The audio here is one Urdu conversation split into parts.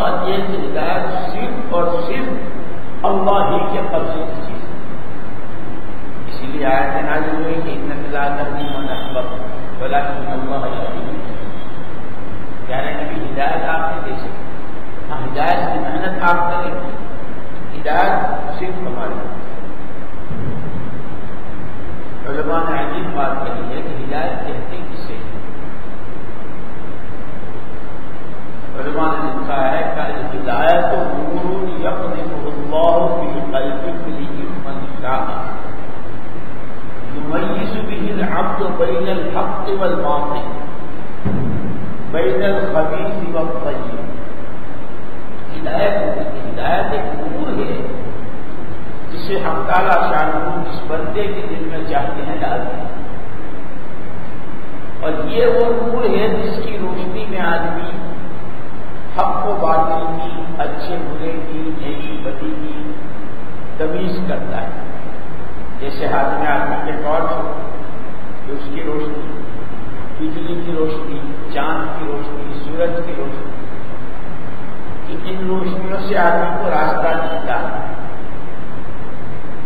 بات یہ کہ ہدایت صرف اور صرف اللہ ہی کے قبضے کی اسی لیے آیا نازل ہوئی کہ ان فلا کرنی منحبت بلا اللہ کہہ کہ ہدایت آپ نے دے سکتے ہاں، ہدایت کی محنت آپ کریں۔ ہدایت صرف ہماری۔ طلبا نے عجیب بات کہی ہے کہ ہدایت کہتے کسے علماء نے لکھا ہے کہ ہدایت نور یقین اللہ فی قلب فی من شاء یمیز به العبد بین الحق والباطل. بین الخبیث والطیب. ہدایت ہدایت ایک نور ہے، جسے ہم تعالیٰ شان اس بندے کے دل میں چاہتے ہیں ڈالتے اور یہ وہ نور ہے جس کی روشنی میں آدمی حق و باطل کی، اچھے برے کی، نیکی بدی کی تمیز کرتا ہے۔ جیسے ہاتھ میں آدمی کے طور پر اس کی روشنی، بجلی کی روشنی، چاند کی روشنی، سورج کی روشنی۔ کہ ان روشنیوں سے آدمی کو راستہ دیتا ہے۔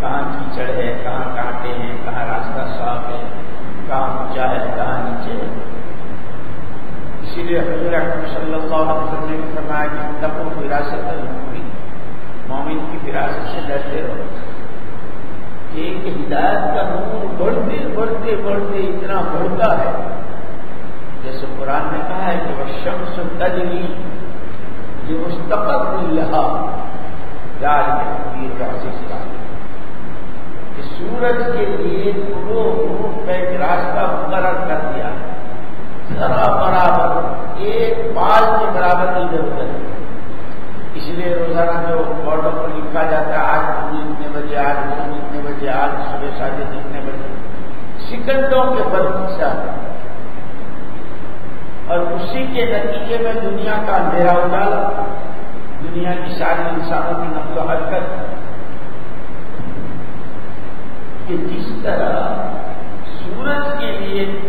کہاں کیچڑ ہے، کہاں کانٹے ہیں، کہاں راستہ صاف ہے، کہاں اونچا ہے، کہاں نیچے ہے۔ اسی لیے حضور اکرم صلی اللہ علیہ وسلم نے فرمایا کہ تب وراثت المومن مومن کی وراثت سے ڈرتے رہو ایک ہدایت کا نور بڑھتے بڑھتے بڑھتے اتنا بڑھتا ہے۔ جیسے قرآن نے کہا ہے کہ وہ شمس تجلی یہ مستقل رہا جال میں کہ سورج کے لیے دو روپ کا ایک راستہ مقرر کر دیا۔ ہے ذرا برابر ایک بال کے برابر کی ضرورت ہے اس لیے روزانہ جو بارڈر پر لکھا جاتا ہے، آج پوری اتنے بجے، آج پوری اتنے بجے، آج صبح ساڑھے اتنے بجے۔ سیکنڈوں کے فرق سے اور اسی کے نتیجے میں دنیا کا اندھیرا اجالا دنیا کی ساری انسانوں کی نقل و حرکت۔ کہ جس طرح سورج کے لیے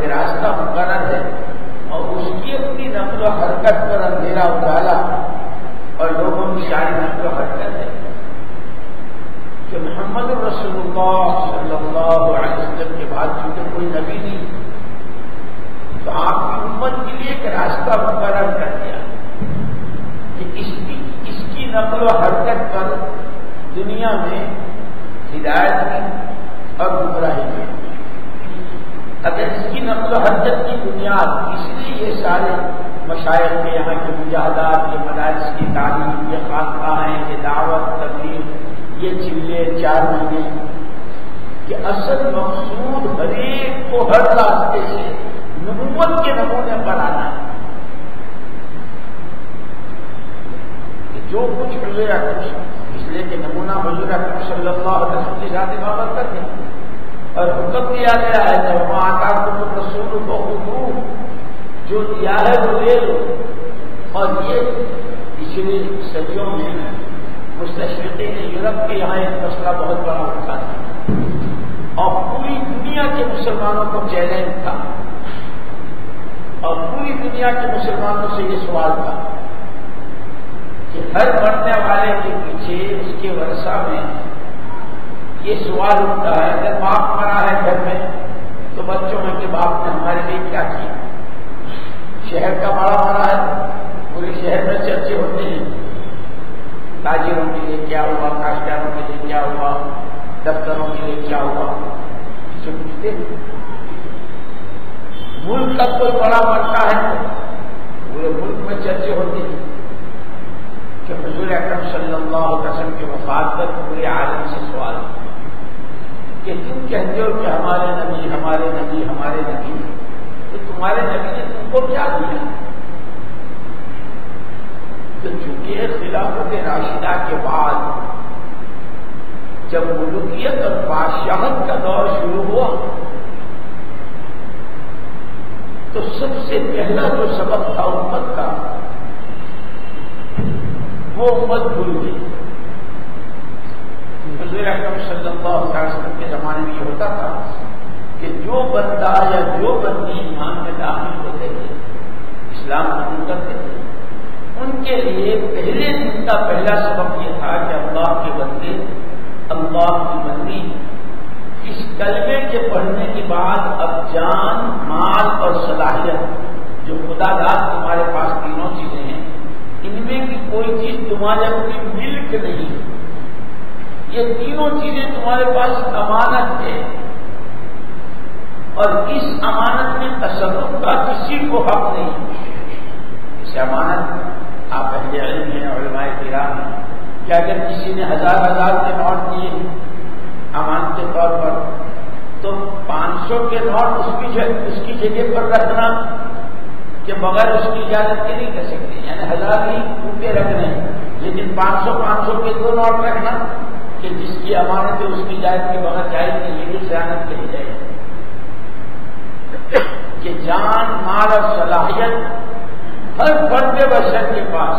ایک راستہ مقرر ہے اور اس کی اپنی نقل و حرکت پر اندھیرا اجالا اور لوگوں کی ساری نقل و حرکت ہے کہ محمد رسول اللہ صلی اللہ علیہ وسلم کے بعد چونکہ کوئی نبی نہیں، تو آپ کی امت کے لیے ایک راستہ مقرر کر دیا۔ کہ اس کی اس کی نقل و حرکت پر دنیا میں ہدایت کی اور گمراہی کی۔ اگر اس کی نقل و حرکت کی بنیاد، اس لیے یہ سارے مشاعر کے یہاں کے مجاہدات، یہ مدارس کی تعلیم، یہ خاص یہ دعوت تبدیل یہ چلے چار مہینے کہ اصل مقصود ہر ایک کو ہر راستے سے نبوت کے نمونے پر آنا ہے۔ جو کچھ حضور اکرم اس لیے کہ نمونہ حضور اکرم صلی اللہ علیہ وسلم کی ذات بابت کرتے اور حکم دیا گیا ہے جب وہاں آکار کو رسول کو جو دیا ہے وہ لے لو۔ اور یہ پچھلی صدیوں میں مستشرقی نے یورپ کے یہاں ایک مسئلہ بہت بڑا اٹھا تھا۔ اور پوری دنیا کے مسلمانوں کو چیلنج تھا۔ اور پوری دنیا کے مسلمانوں سے یہ سوال تھا کہ ہر مرنے والے کے پیچھے اس کے ورثہ میں یہ سوال اٹھتا ہے اگر باپ مرا ہے گھر میں تو بچوں میں کہ باپ نے ہمارے لیے کیا کیا؟ شہر کا بڑا مرا ہے پورے شہر میں چرچے ہوتے ہیں۔ تاجروں کے لیے کیا ہوا؟ کاشتکاروں کے لیے کیا ہوا؟ دفتروں کے لیے کیا ہوا؟ اسے پوچھتے ملک کا کوئی بڑا مرتا ہے پورے ملک میں چرچے ہوتے ہیں۔ کہ حضور اکرم صلی اللہ علیہ وسلم کے وفات پر پورے عالم سے سوال کہ تم کہتے ہو کہ ہمارے نبی ہمارے نبی ہمارے نبی تو تمہارے نبی نے تم کو کیا دیا؟ تو چونکہ خلافت راشدہ کے بعد جب ملوکیت اور بادشاہت کا دور شروع ہوا، تو سب سے پہلا جو سبق تھا امت کا وہ امت بھول گئی حضور اکرم صلی اللہ علیہ وسلم کے زمانے میں یہ ہوتا تھا کہ جو بندہ یا جو بندی ایمان میں داخل ہوتے تھے اسلام قبول کرتے تھے۔ ان کے لیے پہلے دن کا پہلا سبق یہ تھا کہ اللہ کے بندے، اللہ کی بندی، اس کلمے کے پڑھنے کے بعد اب جان، مال اور صلاحیت جو خدا داد تمہارے پاس تینوں چیزیں ہیں ان میں کی کوئی چیز تمہارے اپنی ملک نہیں۔ یہ تینوں چیزیں تمہارے پاس امانت ہے اور اس امانت میں تصرف کا کسی کو حق نہیں۔ اسے امانت آپ اہل علم ہیں، علماء کرام ہیں۔ کہ اگر کسی نے ہزار ہزار کے نوٹ دیے امانت کے طور پر، تو پانچ سو کے نوٹ اس کی اس کی جگہ پر رکھنا۔ کہ بغیر اس کی اجازت کے نہیں کر سکتے یعنی ہزار ہی روپے رکھنے لیکن پانچ سو پانچ سو کے دو نوٹ رکھنا کہ جس کی امانت ہے اس کی جائز کی بغیر جائز نہیں یہ بھی سیاحت کے لیے جائے۔ کہ جان، مال اور صلاحیت ہر فرد بشر کے پاس،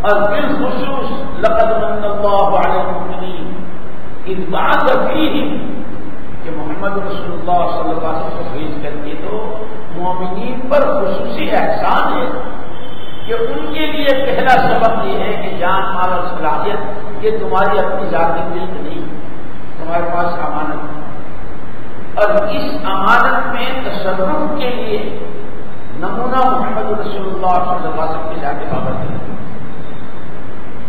اور بالخصوص لقد من اللہ علیہ المؤمنین، اذ بعث فیہم محمد رسول اللہ صلی اللہ علیہ وسلم کو بھیج کر کے تو مومنین پر خصوصی احسان ہے کہ ان کے لیے پہلا سبق یہ ہے کہ جان، مال اور صلاحیت یہ تمہاری اپنی ذاتی ملک نہیں، تمہارے پاس امانت ہے۔ اور اس امانت میں تصرف کے لیے نمونہ محمد رسول اللہ صلی اللہ علیہ وسلم کے جا کے بابر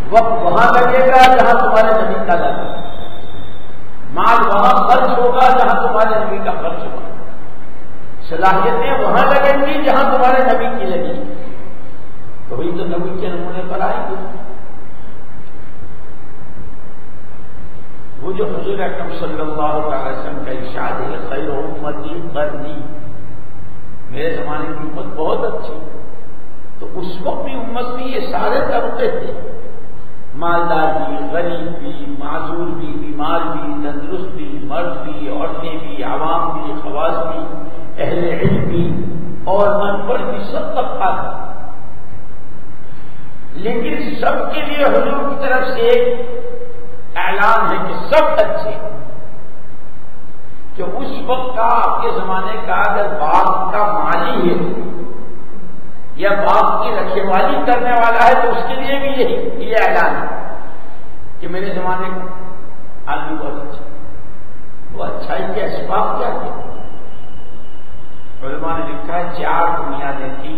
وقت وہاں لگے گا جہاں تمہارے نبی کا لگے مال وہاں خرچ ہوگا جہاں تمہارے نبی کا خرچ ہوگا۔ صلاحیتیں وہاں لگیں گی جہاں تمہارے نبی کی لگی تو وہی تو نبی کے نمونے پر آئے گی وہ جو حضور اکرم صلی اللہ علیہ وسلم کا ارشاد ہے، خیر امتی قرنی۔ میرے زمانے کی امت بہت اچھی۔ تو اس وقت بھی امت میں یہ سارے طبقے تھے۔ مالدار بھی غریب بھی، معذور بھی، بیمار بھی، تندرست بھی، مرد بھی، عورتیں بھی، عوام بھی، خواص بھی، اہل علم بھی، اور من پڑھ بھی سب طبقہ تھا لیکن سب کے لیے حضور کی طرف سے اعلان ہے کہ سب اچھے کہ اس وقت کا، آپ کے زمانے کا اگر باغ کا مالی ہے یا باغ کی رکھوالی کرنے والا ہے تو اس کے لیے بھی یہی، یہ اعلان ہے کہ میرے زمانے کا آدمی بہت اچھا وہ اچھائی کے اسباب کیا تھے علماء نے لکھا ہے، چار بنیادیں تھی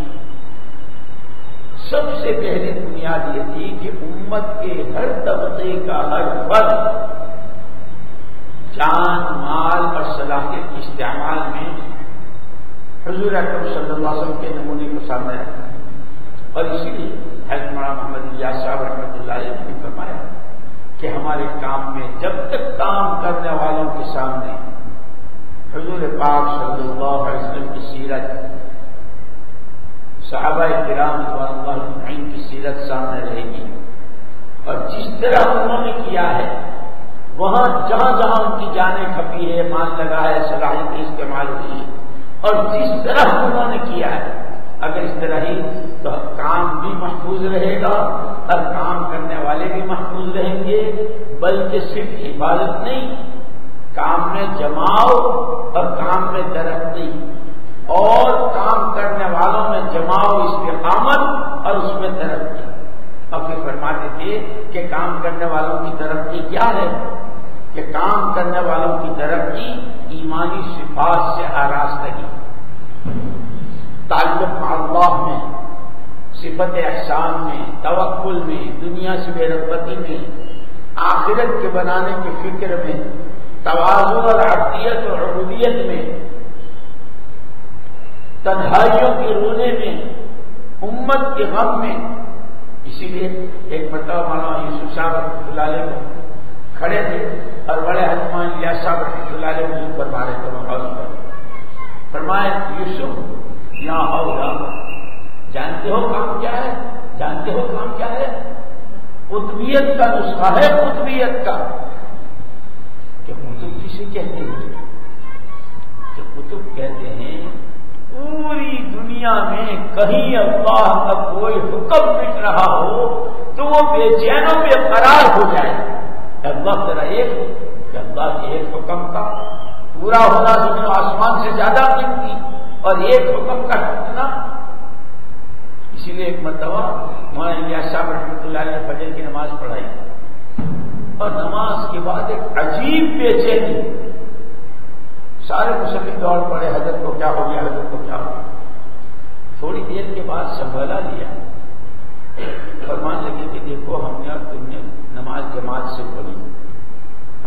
سب سے پہلی بنیاد یہ تھی کہ امت کے ہر طبقے کا ہر فرد جان، مال اور صلاحیت کے استعمال میں حضور اکرم صلی اللہ علیہ وسلم کے نمونے کو سامنے رکھا۔ اور اسی لیے حضرت مولانا محمد اللہ صاحب رحمۃ اللہ علیہ نے فرمایا کہ ہمارے کام میں جب تک کام کرنے والوں کے سامنے حضور پاک صلی اللہ علیہ وسلم کی سیرت، صحابہ کرام اللہ کی سیرت سامنے رہے گی۔ اور جس طرح انہوں نے کیا ہے، وہاں جہاں جہاں ان کی جانیں کھپی ہے مان لگا ہے صلاحیت استعمال ہوئی اور جس طرح انہوں نے کیا ہے، اگر اس طرح ہی تو کام بھی محفوظ رہے گا اور کام کرنے والے بھی محفوظ رہیں گے، بلکہ صرف حفاظت نہیں، کام میں جماؤ اور کام میں ترقی۔ اور کام کرنے والوں میں جماؤ، استقامت اور اس میں ترقی۔ اور پھر فرماتے تھے کہ کام کرنے والوں کی ترقی کیا ہے؟ کہ کام کرنے والوں کی ترقی ایمانی صفات سے آراستگی تعلق اللہ میں، صفت احسان میں، توکل میں، دنیا سے بے رغبتی میں، آخرت کے بنانے کی فکر میں، توازن اور عقیت اور عبودیت میں، تنہائیوں کے رونے میں، امت کے غم میں۔ اسی لیے ایک مرتبہ مانا یوسف صاحب رحمۃ اللہ علیہ کو کھڑے تھے اور بڑے حکمان لیا صاحب رحمۃ اللہ علیہ وسلم پر مارے تھے ماحول پر۔ فرمائے، یوسف، یہاں ہو جانتے ہو کام کیا ہے؟ جانتے ہو کام کیا ہے؟ قطبیت کا نسخہ ہے قطبیت کا۔ کہ قطب کسے کہتے ہیں؟ کہ قطب کہتے ہیں، پوری دنیا میں کہیں اللہ کا کوئی حکم مٹ رہا ہو تو وہ بے چینوں میں قرار ہو جائے۔ اللہ ذرا ایک کہ اللہ کے ایک حکم کا۔ پورا ہونا زمین و آسمان سے زیادہ قیمتی اور ایک حکم کا ٹوٹنا اسی لیے ایک مرتبہ مولانا صاحب رحمۃ اللہ نے فجر کی نماز پڑھائی۔ اور نماز کے بعد ایک عجیب بے چینی سارے مسلم دوڑ پڑے، حضرت کو کیا ہو گیا، حضرت کو کیا ہو گیا۔ تھوڑی دیر کے بعد سنبھالا لیا۔ فرمان لگے کہ دیکھو، ہم نے تم نے نماز جماعت سے پڑھی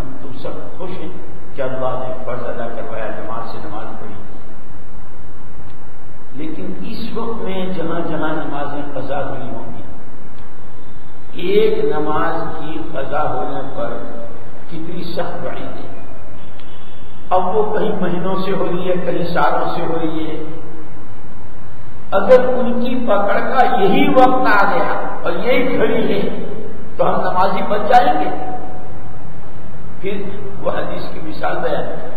ہم تم سب خوش ہیں کہ اللہ نے فرض ادا کروایا جماعت سے نماز پڑھی۔ لیکن اس وقت میں جہاں جہاں نمازیں قضا ہوئی ہوں گی، ایک نماز کی قضا ہونے پر کتنی سخت بڑی ہے اب وہ کئی مہینوں سے ہو رہی ہے، کئی سالوں سے ہو رہی ہے۔ اگر ان کی پکڑ کا یہی وقت آ گیا اور یہی گھڑی ہے تو ہم نمازی بن جائیں گے۔ پھر وہ حدیث کی مثال بیان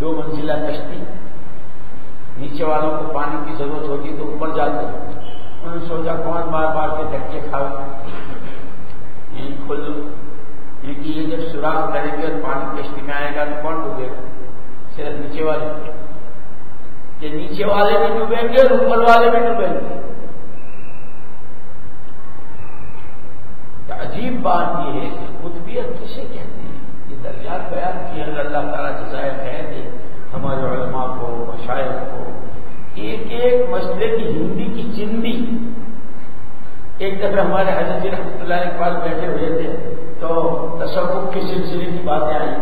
دو منزلہ کشتی۔ نیچے والوں کو پانی کی ضرورت ہوتی تو اوپر جاتے انہوں نے سوچا کون بار بار کے دھکے کھاؤ یہ کھولو کیونکہ یہ جب سوراخ کریں گے اور پانی کشتی میں آئے گا تو کون ڈوبے گا؟ صرف نیچے والے۔ کہ نیچے والے بھی ڈوبیں گے اور اوپر والے بھی ڈوبیں گے۔ عجیب بات یہ ہے کہ قطبیت کسے کہتے ہیں؟ یہ دریا بیان کی اگر اللہ تعالیٰ جزائر کہہ دے ہمارے علماء کو، مشاعر کو، ایک ایک مسئلے کی ہندی کی چندی۔ ایک دفعہ ہمارے حضرت جی رحمۃ اللہ کے پاس بیٹھے ہوئے تھے، تو تصوف کے سلسلے کی باتیں آئی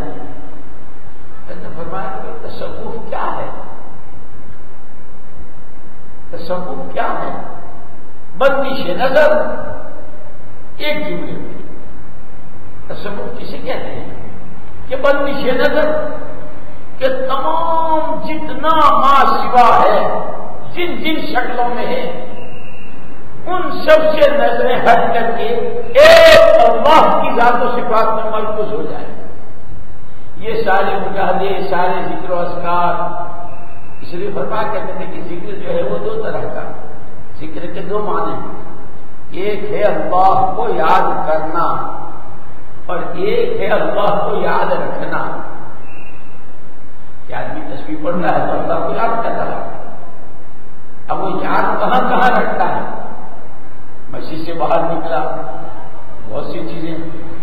فرمایا کہ تصوف کیا ہے؟ تصوف کیا ہے؟ بندش نظر۔ ایک جملے تصوف کسے کہتے ہیں کہ بندش نظر کہ تمام جتنا ماں سوا ہے، جن جن شکلوں میں ہے، ان سب سے نظریں ہٹ کر کے ایک اللہ کی ذات و صفات میں مرکوز ہو جائے یہ سارے مجاہدے، سارے ذکر و اسکار اس لیے فرما کہتے تھے کہ ذکر جو ہے وہ دو طرح کا ذکر کے دو معنی ہیں۔ ایک ہے اللہ کو یاد کرنا اور ایک ہے اللہ کو یاد رکھنا۔ کہ آدمی تصویر پڑھ رہا ہے تو اللہ کو یاد کر رہا ہے۔ اب وہ یاد کہاں کہاں رکھتا ہے؟ مسجد سے باہر نکلا، بہت سی چیزیں۔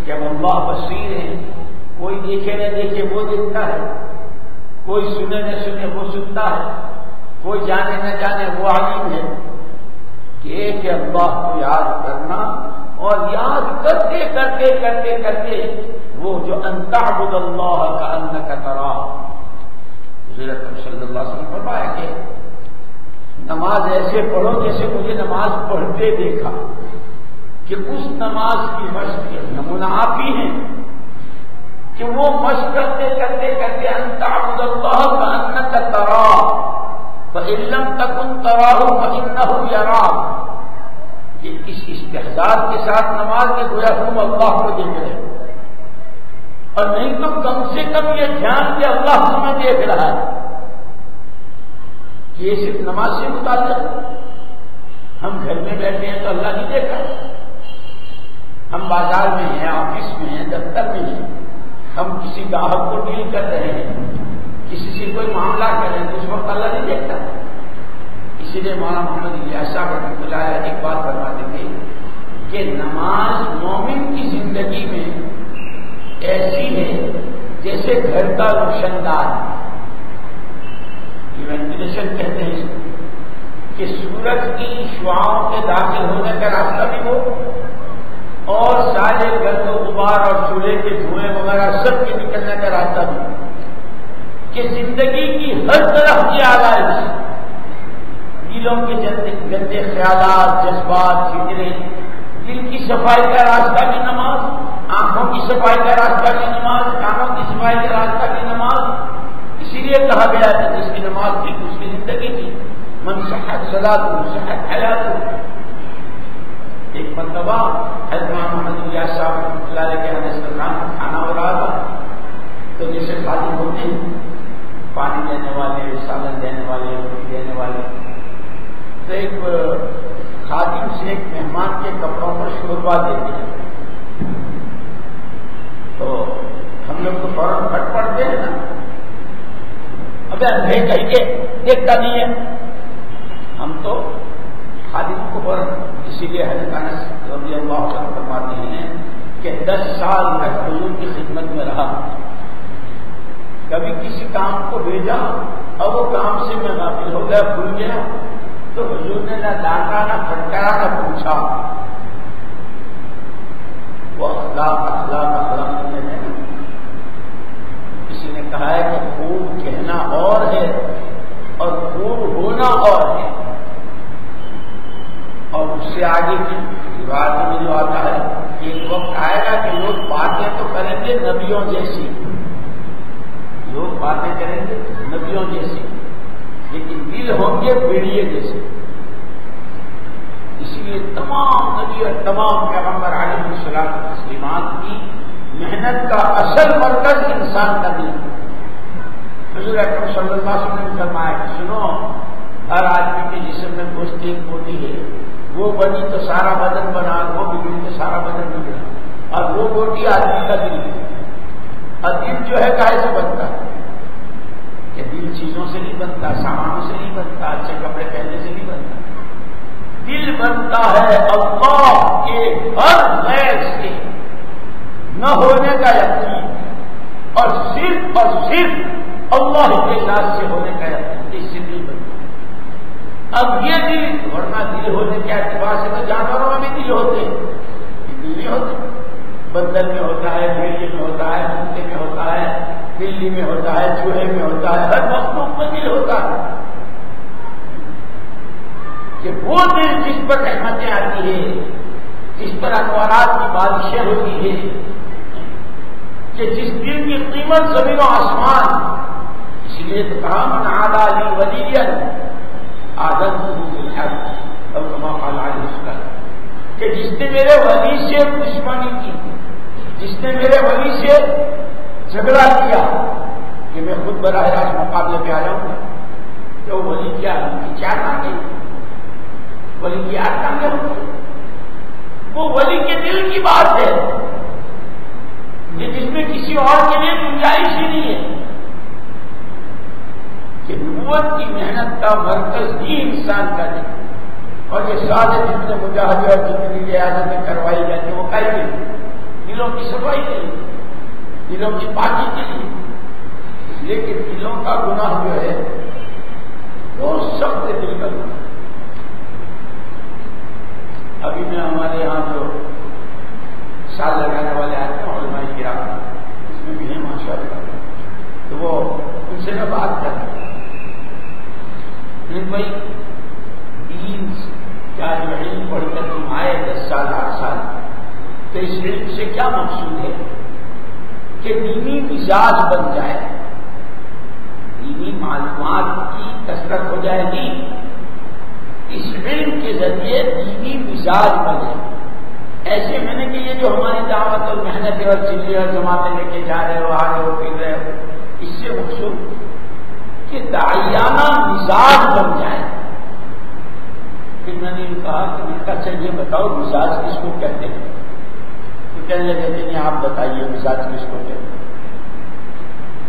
جب اللہ بصیر ہیں، کوئی دیکھے نہ دیکھے وہ دیکھتا ہے، کوئی سنے نہ سنے وہ سنتا ہے، کوئی جانے نہ جانے وہ عالم ہے۔ کہ ایک اللہ کو یاد کرنا اور یاد کرتے کرتے کرتے کرتے وہ جو انتہبد اللہ کا ان کا ترا حضرت صلی اللہ علیہ وسلم فرمایا کہ نماز ایسے پڑھو جیسے مجھے نماز پڑھتے دیکھا کہ اس نماز کی مشق نمونہ آپ ہی ہیں کہ وہ مشق کرتے کرتے کرتے انتہبد اللہ کا ان کا ترا علم تک ان تراہ نہ یار کہ اس استحصال کے ساتھ نماز کے گویا تم اللہ کو دیکھ رہے اور نہیں تو کم سے کم یہ دھیان کہ اللہ تمہیں دیکھ رہا ہے۔ کہ یہ صرف نماز سے متعلق ہم گھر میں بیٹھے ہیں تو اللہ نہیں دیکھا ہم بازار میں ہیں، آفس میں ہیں، دفتر میں ہیں۔ ہم کسی گاہک کو ڈیل کر رہے ہیں۔ کسی سے کوئی معاملہ کر رہے ہیں تو اس وقت اللہ نہیں دیکھتا۔ اسی لیے مولانا محمد ایسا رحمۃ اللہ ایک بات کرواتے تھے کہ نماز مومن کی زندگی میں ایسی ہے جیسے گھر کا روشن دار وینٹیلیشن کہتے ہیں کہ سورج کی شعاؤں کے داخل ہونے کا راستہ بھی ہو اور سارے گرد و غبار اور چولہے کے دھوئیں وغیرہ سب کے نکلنے کا راستہ بھی کہ زندگی کی ہر طرف کی آلائش دلوں کے گندے خیالات، جذبات فکرے دل کی صفائی کا راستہ کی نماز، آنکھوں کی صفائی کا راستہ کی نماز، کانوں کی صفائی کا راستہ کی نماز۔ اسی لیے کہا گیا تھا جس کی نماز تھی اس کی زندگی تھی من صحت سلا تو صحت حیات۔ ایک مرتبہ حضرت محمد صاحب، اللہ کے حضرت کھانا ہو رہا تھا تو جیسے خالی ہوتے ہیں پانی دینے والے، سالن دینے والے، روٹی دینے والے۔ تو ایک خادم سے ایک مہمان کے کپڑوں پر شوربا دیتے ہیں تو ہم لوگ تو فوراً پھٹ پڑتے ہیں نا۔ ابھی اندھے کہیں گے، دیکھتا نہیں ہے۔ ہم تو خادم کو فوراً اسی لیے حضرت رضی اللہ فرماتے ہیں کہ دس سال تک حضور کی خدمت میں رہا۔ کبھی کسی کام کو بھیجا اور وہ کام سے میں غافل ہو گیا، بھول گیا۔ تو حضور نے نہ ڈانٹا، نہ پھٹکارا نہ پوچھا۔ وہ اخلاق اخلاق اخلاق نہیں ہے کسی نے کہا ہے کہ خوب کہنا اور ہے اور خوب ہونا اور ہے۔ اور اس سے آگے کی روایت میں جو آتا ہے، ایک وقت آئے گا کہ لوگ باتیں تو کریں گے نبیوں جیسی۔ لوگ باتیں کریں گے نبیوں جیسی، لیکن دل ہوں گے بیڑیے جیسے۔ اس لیے تمام نبی اور تمام پیغمبر علیہ السلام تسلیمات کی محنت کا اصل مرکز انسان کا دل۔ حضور اکرم صلی اللہ علیہ وسلم نے فرمایا کہ سنو، ہر آدمی کے جسم میں گوشت ایک ہوتی ہے۔ وہ بنی تو سارا بدن بنا، وہ بگڑی تو سارا بدن بگڑا۔ اور وہ بوٹی آدمی کا دل اور دل جو ہے کہے سے بنتا ہے۔ کہ دل چیزوں سے نہیں بنتا، سامانوں سے نہیں بنتا، اچھے کپڑے پہننے سے نہیں بنتا۔ دل بنتا ہے اللہ کے ہر غیر سے۔ نہ ہونے کا یقین، اور صرف اور صرف اللہ کے ساتھ سے ہونے کا یقین اس سے دل بنتا اب یہ دل، ورنہ دل ہونے کے اعتبار سے تو جانوروں میں بھی دل ہوتے دل نہیں ہوتے۔ بندر میں ہوتا ہے بھیڑی میں ہوتا ہے کتے میں ہوتا ہے، دلی میں ہوتا ہے، چوہے میں ہوتا ہے، ہر مخلوق میں دل ہوتا ہے۔ کہ وہ دل جس پر رحمتیں آتی ہے جس پر انوارات کی بادشاہ ہوتی ہے کہ جس دل کی قیمت زمین و آسمان، اس لیے تو کہا، من آدھا علی ولی آدت اب کما علیہ کہ جس نے میرے ولی سے دشمنی کی، جس نے میرے ولی سے جھگڑا کیا، کہ میں خود براہ راست مقابلے پہ آیا ہوں۔ تو ولی کیا کیا ٹانگے ولی کی آٹھ ٹانگے وہ ولی کے دل کی بات ہے کہ جس میں کسی اور کے لیے گنجائش ہی نہیں ہے۔ کہ نبوت کی محنت کا مرکز ہی انسان کا نہیں۔ اور یہ سارے جتنے مجاہدے اور جتنی ریاستیں کروائی جاتی وہ کئی نہیں دلوں کی صفائی کے لیے، دلوں کی پاکی کے لیے۔ لیکن دلوں کا گناہ جو ہے، وہ سب سے دل کا گناہ ابھی میں ہمارے یہاں جو سال لگانے والے آتے ہیں، علماء گرا اس میں بھی ہے ماشاء اللہ تو وہ ان سے میں بات کر رہا ہوں بھائی کیا جو علم پڑھ کر تم آئے دس سال، آٹھ سال۔ تو اس علم سے کیا مقصود ہے؟ کہ دینی مزاج بن جائے۔ دینی معلومات کی کثرت ہو جائے گی۔ اس علم کے ذریعے دینی مزاج بنے۔ ایسے میں نے کہ یہ جو ہماری دعوت اور محنت اور چلی اور جماعتیں لے کے جا رہے ہو، آ رہے ہو، پھر رہے ہو، اس سے مقصود کہ دائیانہ مزاج بن جائے۔ پھر میں نے کہا کہ میں کا چلیے اچھا بتاؤ مزاج کس کو کہتے ہیں؟ کہنے لگے نہیں، آپ بتائیے مزاج کس کو کہتے ہیں؟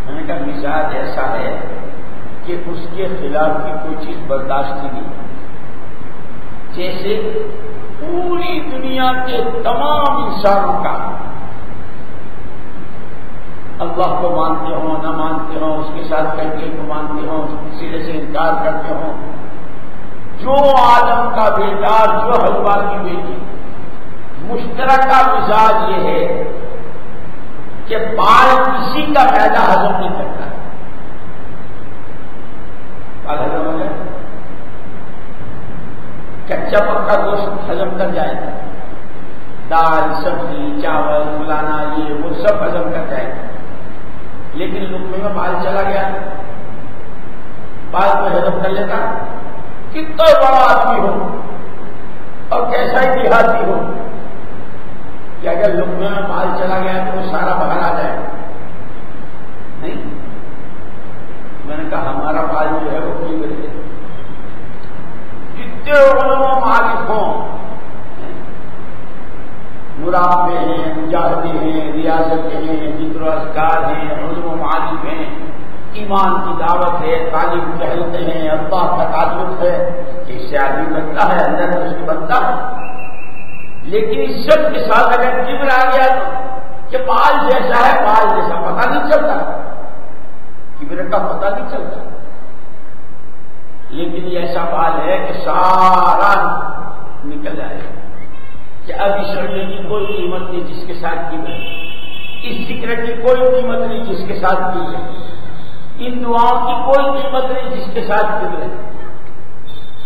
میں نے کہا، مزاج ایسا ہے کہ اس کے خلاف کی کوئی چیز برداشت نہیں۔ جیسے پوری دنیا کے تمام انسانوں کا اللہ کو مانتے ہوں، نہ مانتے ہوں، اس کے ساتھ کہتے کو مانتے ہوں سرے سے انکار کرتے ہوں۔ جو عالم کا بیٹا، جو حلوا کی بیٹی۔ مشترکہ مزاج یہ ہے کہ بال کسی کا پیدا ہزم نہیں کرتا۔ بال ہزم ہو جائے۔ کچا پکا گوشت ہزم کر جائے۔ گا دال، سبزی، چاول، فلانا، یہ وہ سب ہزم کر جائے۔ گا لیکن لکمے میں بال چلا گیا۔ بال کو ہزم کر لیتا۔ کتنا بڑا آدمی ہو اور کیسا ہی دیہاتی ہو کہ اگر لکمے میں بال چلا گیا تو وہ سارا باہر آ جائے۔ نہیں۔ میں نے کہا ہمارا بال جو ہے وہ کوئی بڑے جتنے مالک ہوں۔ مرافے ہیں مجاہدے ہیں ریاستیں ہیں ذکر اذکار ہیں علم و معالف ہیں۔ ایمان کی دعوت ہے، تعلیم ٹہلتے ہیں، اللہ کا تعلق ہے اس سے آدمی بنتا ہے اندر اس کو بنتا ہے۔ لیکن اس سب کے ساتھ اگر جبر آ گیا تو کہ بال جیسا ہے بال جیسا پتہ نہیں چلتا۔ کبر کا پتہ نہیں چلتا۔ لیکن یہ ایسا بال ہے کہ سارا نکل جائے کہ اب اس رنگ کی کوئی قیمت نہیں جس کے ساتھ کی ہے اس فکر کی کوئی قیمت نہیں جس کے ساتھ کی ہے ان دعاؤں کی کوئی قیمت نہیں جس کے ساتھ کی ہے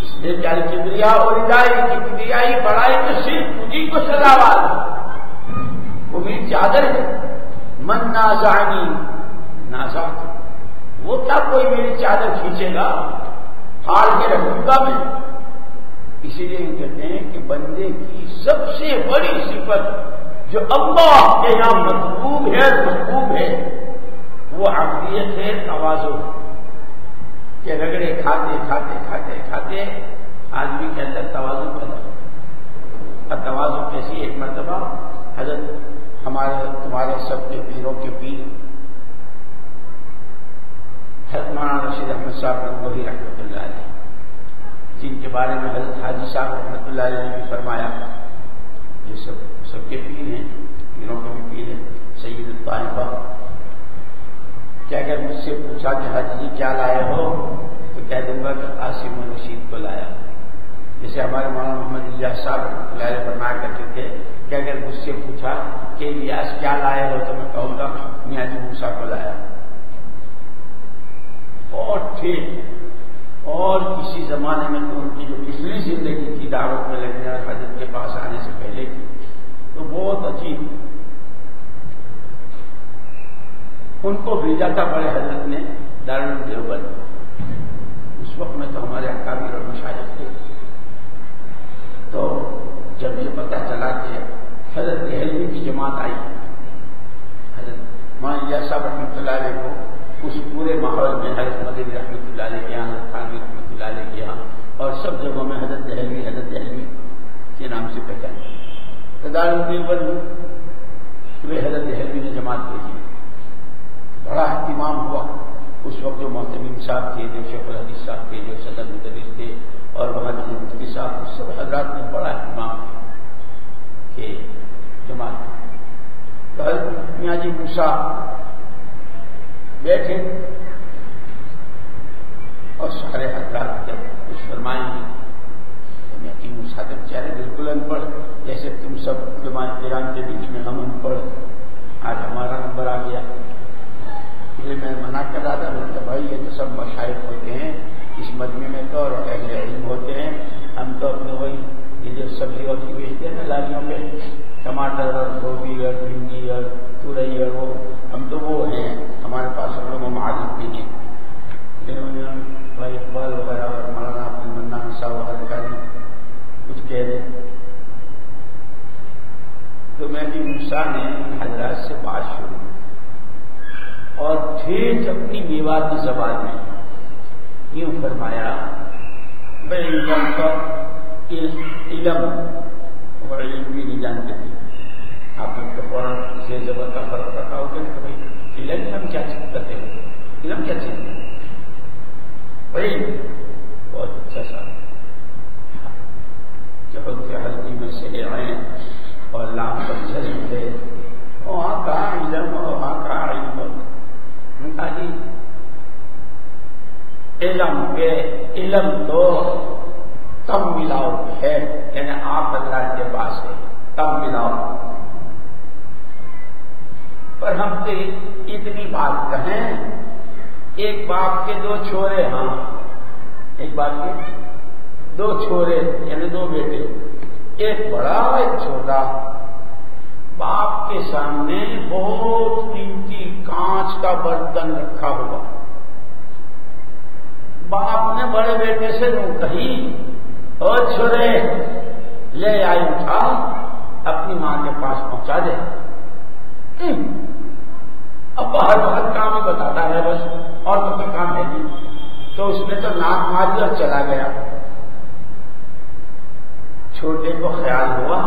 اس لیے چاہے چبریا اور ہدایت کی کبریائی بڑائی تو صرف اسی کو سزا والا۔ وہ میری چادر ہے۔ من نازانی نازا وہ کیا کوئی میری چادر کھینچے گا؟ پھاڑ کے رکھوں گا میں۔ اسی لیے کہتے ہیں کہ بندے کی سب سے بڑی صفت جو اللہ کے یہاں مطلوب ہے محبوب ہے۔ وہ عقلیت ہے توازو کہ رگڑے کھاتے کھاتے کھاتے کھاتے، آدمی کے اندر توازو پیدا اور توازو کیسی؟ ایک مرتبہ حضرت ہمارے، تمہارے سب کے پیروں کے پیر حضرت مولانا رشید احمد صاحب وہی رحمۃ اللہ علیہ جن کے بارے میں حضرت حاجی صاحب رحمۃ اللہ علیہ نے بھی فرمایا، یہ سب سب کے پیر ہیں، پیروں کے بھی پیر ہیں، سید الطائفہ۔ کیا اگر مجھ سے پوچھا کہ حاجی جی کیا لائے ہو، تو کہہ دوں گا کہ قاسم رشید کو لایا۔ جیسے ہمارے مولانا محمد الیاس صاحب رحمۃ اللہ فرمایا کرتے تھے کہ اگر مجھ سے پوچھا کہ الیاس کیا لائے ہو، تو میں کہوں گا میاں جی موسا کو لایا۔ اور ٹھیک، اور کسی زمانے میں تو ان کی جو پچھلی زندگی تھی دعوت میں لگنے اور حضرت کے پاس آنے سے پہلے کی، تو بہت عجیب۔ ان کو بھیجا تھا بڑے حضرت نے دارن دیوبند۔ اس وقت میں تو ہمارے اکابر اور مشاہد تھے۔ تو جب یہ پتہ چلا کہ حضرت دہلی کی جماعت آئی، حضرت مان صاحب رحمۃ اللہ علیہ کو اس پورے ماحول میں حضرت مدین رحمۃ اللہ علیہ کے یہاں، خانوی رحمۃ اللہ علیہ کے یہاں اور سب جگہوں میں حضرت دہلوی حضرت دہلوی کے نام سے پہچان دار الدین حضرت دہلوی نے جماعت بھیجی۔ بڑا اہتمام ہوا۔ اس وقت جو محتمیم صاحب تھے، جو شیخ الحدیث صاحب تھے، جو صدر مدرس تھے اور وہاں مفتی صاحب سب حضرات نے بڑا اہتمام کہ جماعت میاں جی موسا بیٹھے اور سارے حضرات جب کچھ فرمائیں گے، تو میں تین جی چہرے بالکل ان پڑھ جیسے تم سب جماعت ایران کے بیچ میں ہم ان پڑھ آج ہمارا نمبر آ گیا۔ یہ میں منع کر رہا تھا، میں بھائی یہ تو سب مشاہد ہوتے ہیں، اس مجمے میں تو اور اہل علم ہوتے ہیں۔ ہم تو اپنے وہی یہ جو سبزی وبزی بیچتے ہیں نا، لاریوں پہ، ٹماٹر اور گوبھی اور بھنڈی اور تورئی اور وہ، ہم تو وہ ہیں، ہمارے پاس ہم لوگ معالف نہیں ہیں۔ بھائی اقبال وغیرہ اور مولانا اپنے منا صاحب وغیرہ کچھ کہہ دیں تو میں بھی موسا نے حضرات سے بات شروع۔ اور ٹھیک اپنی میوات کی زبان میں یوں فرمایا بے علم کا علم اور علم بھی نہیں جانتے تھے۔ آپ نے تو فوراً سے زبر کا فرق رکھا ہوگا کہ بھائی۔ علم ہم کیا کرتے ہیں؟ علم کیا چیز؟ بھائی بہت اچھا سا۔ جب کے ہلکی میں سے آئے اور لام پر جھل تھے وہاں کا علم اور وہاں کا علم کہا جی علم کے علم تو کم ملاؤ ہے یعنی آپ اللہ کے پاس ہے کم ملاؤ۔ پر ہم سے اتنی بات کہیں، ایک باپ کے دو چھوڑے ہاں۔ ایک باپ کے دو چھوڑے یعنی دو بیٹے۔ ایک بڑا، ایک چھوٹا۔ باپ کے سامنے بہت قیمتی کانچ کا برتن رکھا ہوا۔ باپ نے بڑے بیٹے سے رو کہی اور چھوڑے لے آئی اٹھا، اپنی ماں کے پاس پہنچا دے۔ اب باہر باہر کام ہی بتاتا ہے بس، اور تو کوئی کام ہے نہیں۔ تو اس نے تو ناک ماری اور چلا گیا۔ چھوٹے کو خیال ہوا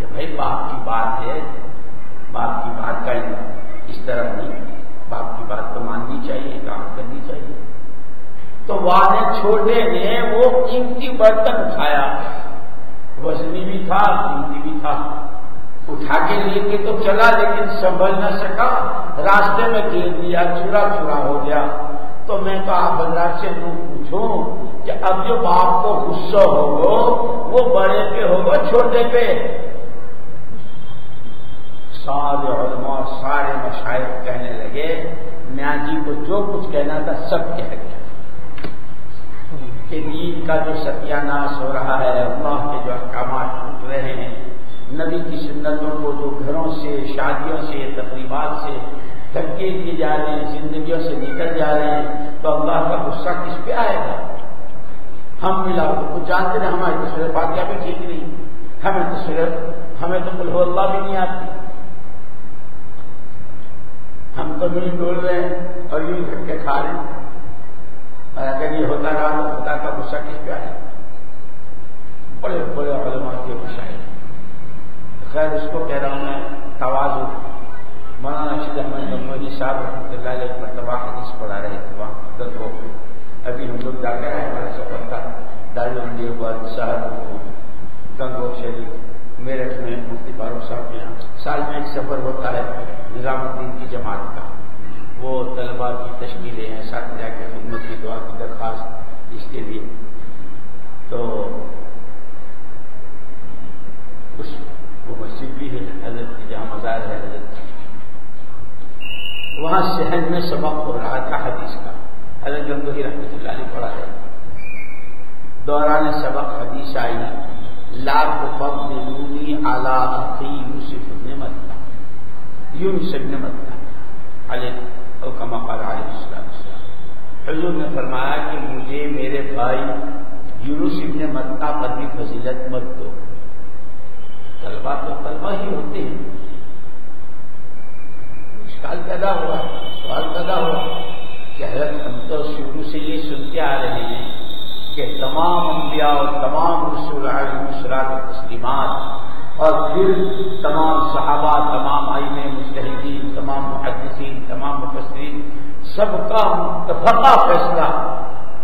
کہ بھائی باپ کی بات ہے، باپ کی بات کا اس طرح نہیں، باپ کی بات تو ماننی چاہیے، کام کرنی چاہیے۔ تو والے چھوٹے نے وہ قیمتی برتن اٹھایا۔ وزنی بھی تھا، قیمتی بھی تھا۔ اٹھا کے لے کے تو چلا، لیکن سنبھل نہ سکا۔ راستے میں گر دیا چورا چورا ہو گیا۔ تو میں تو آپ سے یوں پوچھوں کہ اب جو باپ کو غصہ ہوگا وہ بڑے پہ ہوگا چھوٹے پہ؟ سارے علماء سارے مشاہد کہنے لگے، میاں جی کو جو کچھ کہنا تھا سب کہہ گیا کہ دین کا جو ستیہ ناش ہو رہا ہے، اللہ کے جو احکامات ٹوٹ رہے ہیں، نبی کی سنتوں کو جو گھروں سے، شادیوں سے، تقریبات سے دھکے دیے جا رہے ہیں، زندگیوں سے نکل جا رہے ہیں، تو اللہ کا غصہ کس پہ آئے گا؟ ہم ملا تو جانتے ہیں ہماری تصویر فاتحہ بھی ٹھیک نہیں۔ ہمیں تصویر ہمیں تو کل اللہ بھی نہیں آتی۔ ہم تو مل ڈول رہے ہیں اور یوں دھکے کھا رہے ہیں۔ اور اگر یہ ہوتا رہا تو خدا کا غصہ کس پہ آئے؟ بڑے بڑے علماء کے غصہ خیر، اس کو کہہ رہا ہوں میں توازو مولانا رشید احمد گنگوئی صاحب رحمۃ اللہ علیہ مرتبہ حدیث پڑھا رہے تھے وہاں گنگو ابھی ہم لوگ جا کر آئے ہمارا سفر تھا دارالمندی صاحب گنگو شریف۔ میرٹھ میں مفتی فاروق صاحب کے یہاں سال میں ایک سفر ہوتا ہے نظام الدین کی جماعت کا۔ وہ طلبا کی تشکیلیں ہیں، ساتھ جا کے خدمت کی دعا کی درخواست اس کے لیے۔ تو اس وہ مسجد بھی ہے، حضرت کی جہاں مزار ہے، حضرت وہاں شہر میں سبق ہو رہا تھا حدیث کا۔ حضرت گنگوہی رحمۃ اللہ علیہ پڑھا ہے۔ دوران سبق حدیث آئی۔ لاکھ فضلونی اعلی اخی یوسف نے مت یوسف نے علیہ اور کما قال علیہ السلام حضور نے فرمایا کہ مجھے میرے بھائی یونس ابن متا پر بھی فضیلت مت دو۔ طلبا تو طلبا ہی ہوتے ہیں۔ اشکال پیدا ہوا، سوال پیدا ہوا کہ حضرت ہم تو شروع سے یہ سنتے آ رہے ہیں۔ کہ تمام انبیاء اور تمام رسول علیہ تسلیمات اور پھر تمام صحابہ، تمام آئین مستحدین تمام محدثین، تمام مفسرین، سب کا متفقہ فیصلہ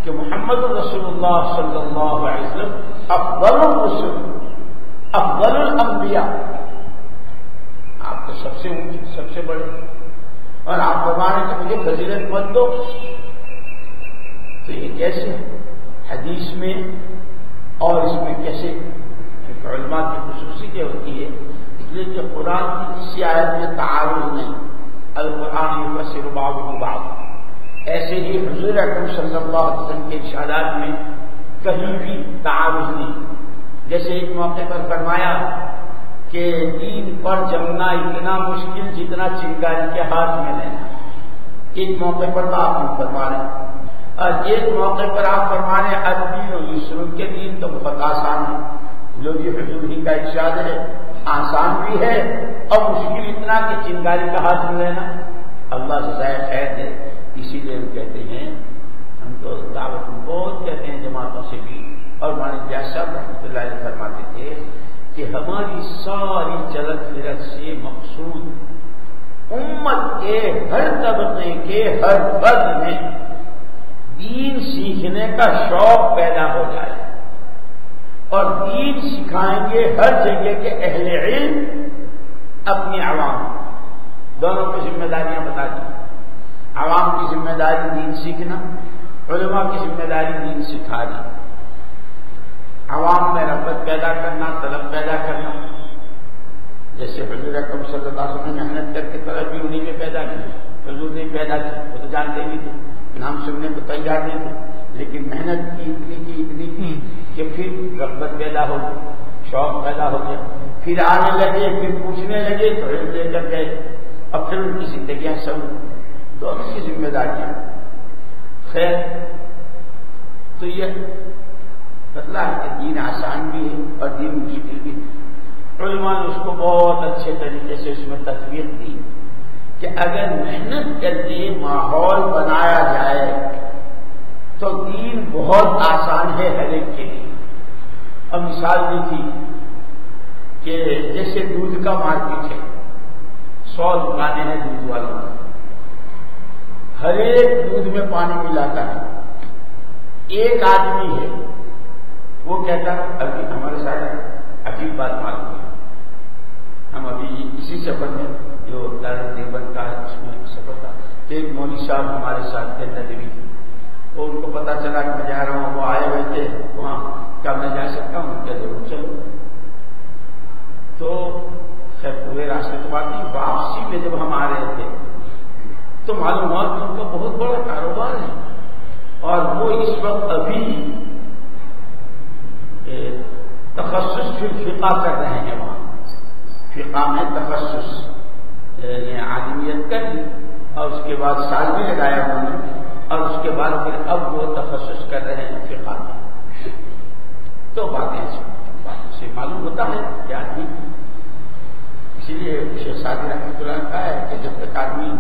کہ محمد رسول اللہ صلی اللہ علیہ وسلم افضل الرسول افضل الانبیاء۔ آپ تو سب سے اونچے سب سے بڑے اور آپ فرمانے کہ مجھے فضیلت مت دو۔ تو یہ کیسے؟ حدیث میں اور اس میں کیسے علماء کی خصوصی کیا ہوتی ہے، اس لیے کہ قرآن کی کسی آیت میں تعارف نہیں القرآن بصر باب باب ایسے ہی حضور اکرم صلی اللہ علیہ وسلم کے ارشادات میں کہیں بھی تعارف نہیں۔ جیسے ایک موقع پر فرمایا کہ دین پر جمنا اتنا مشکل جتنا چنگاری کے ہاتھ میں لینا ایک موقع پر تو آپ فرما رہے اور ایک موقع پر آپ فرما رہے ہر دین اور یسر کے دین، تو بہت آسان ہے۔ جو بھی حضور ہی کا ارشاد ہے، آسان بھی ہے۔ اور مشکل اتنا کہ چنگاری کا ہاتھ میں لینا اللہ سے ظاہر خیر ہے اسی لیے ہم کہتے ہیں، ہم تو دعوت بہت کہتے ہیں، جماعتوں سے بھی۔ اور مانی صاحب رحمۃ اللہ علیہ فرماتے تھے کہ ہماری ساری چلت فرت سے مقصود امت کے ہر طبقے کے ہر فرد میں دین سیکھنے کا شوق پیدا ہو جائے۔ اور دین سکھائیں گے ہر جگہ کے اہل علم اپنی عوام دونوں کی ذمہ داریاں بتا دی۔ عوام کی ذمہ داری دین سیکھنا، علماء کی ذمہ داری دین سکھا دی۔ عوام میں رغبت پیدا کرنا، طلب پیدا کرنا۔ جیسے حضور اکم صلی اللہ علیہ وسلم محنت کر کے طلب بھی انہیں میں پیدا کی حضور نے پیدا کی، وہ تو جانتے نہیں تھے، نام سننے کو تیار نہیں تھے، لیکن محنت کی اتنی کی اتنی کی کہ پھر رغبت پیدا ہو گئی، شوق پیدا ہو گیا۔ پھر آنے لگے، پھر پوچھنے لگے، تو علم لے کر گئے۔ اب پھر ان کی زندگیاں سب دونوں کی ذمہ داریاں خیر، تو یہ ہے کہ دین آسان بھی ہے اور دین مشکل بھی ہے۔ علماء نے اس کو بہت اچھے طریقے سے اس میں تصویر دی کہ اگر محنت کر کے ماحول بنایا جائے تو دین بہت آسان ہے ہر ایک کے لیے۔ اب مثال دی تھی کہ جیسے دودھ کا مارکیٹ ہے، سو دکانیں ہیں دودھ والوں میں۔ ہر ایک دودھ میں پانی ملاتا ہے۔ ایک آدمی ہے، وہ کہتا ابھی ہمارے ساتھ عجیب بات معلوم ہے ہم ابھی اسی سفر میں جو دار دیوبند کا اس میں سفر تھا، کہ ایک مولوی صاحب ہمارے ساتھ کے اندر بھی وہ ان کو پتا چلا کہ میں جا رہا ہوں، وہ آئے ہوئے تھے۔ وہاں کیا میں جا سکتا ہوں؟ کیا ضرور چلو۔ تو خیر، پورے راستے تو بات نہیں واپسی میں جب ہم آ رہے تھے، تو معلوم ہوا کہ ان کا بہت بڑا کاروبار ہے۔ اور وہ اس وقت ابھی تخصص پھر فقہ کر رہے ہیں وہاں فقہ میں تخصص یعنی عالمیت کر لی اور اس کے بعد سال بھی لگایا انہوں نے اور اس کے بعد پھر اب وہ تخصص کر رہے ہیں فقہ میں۔ تو باتیں باتوں سے معلوم ہوتا ہے کہ آدمی، اسی لیے شیخ سادی رحمۃ اللہ کا ہے کہ جب تک آدمی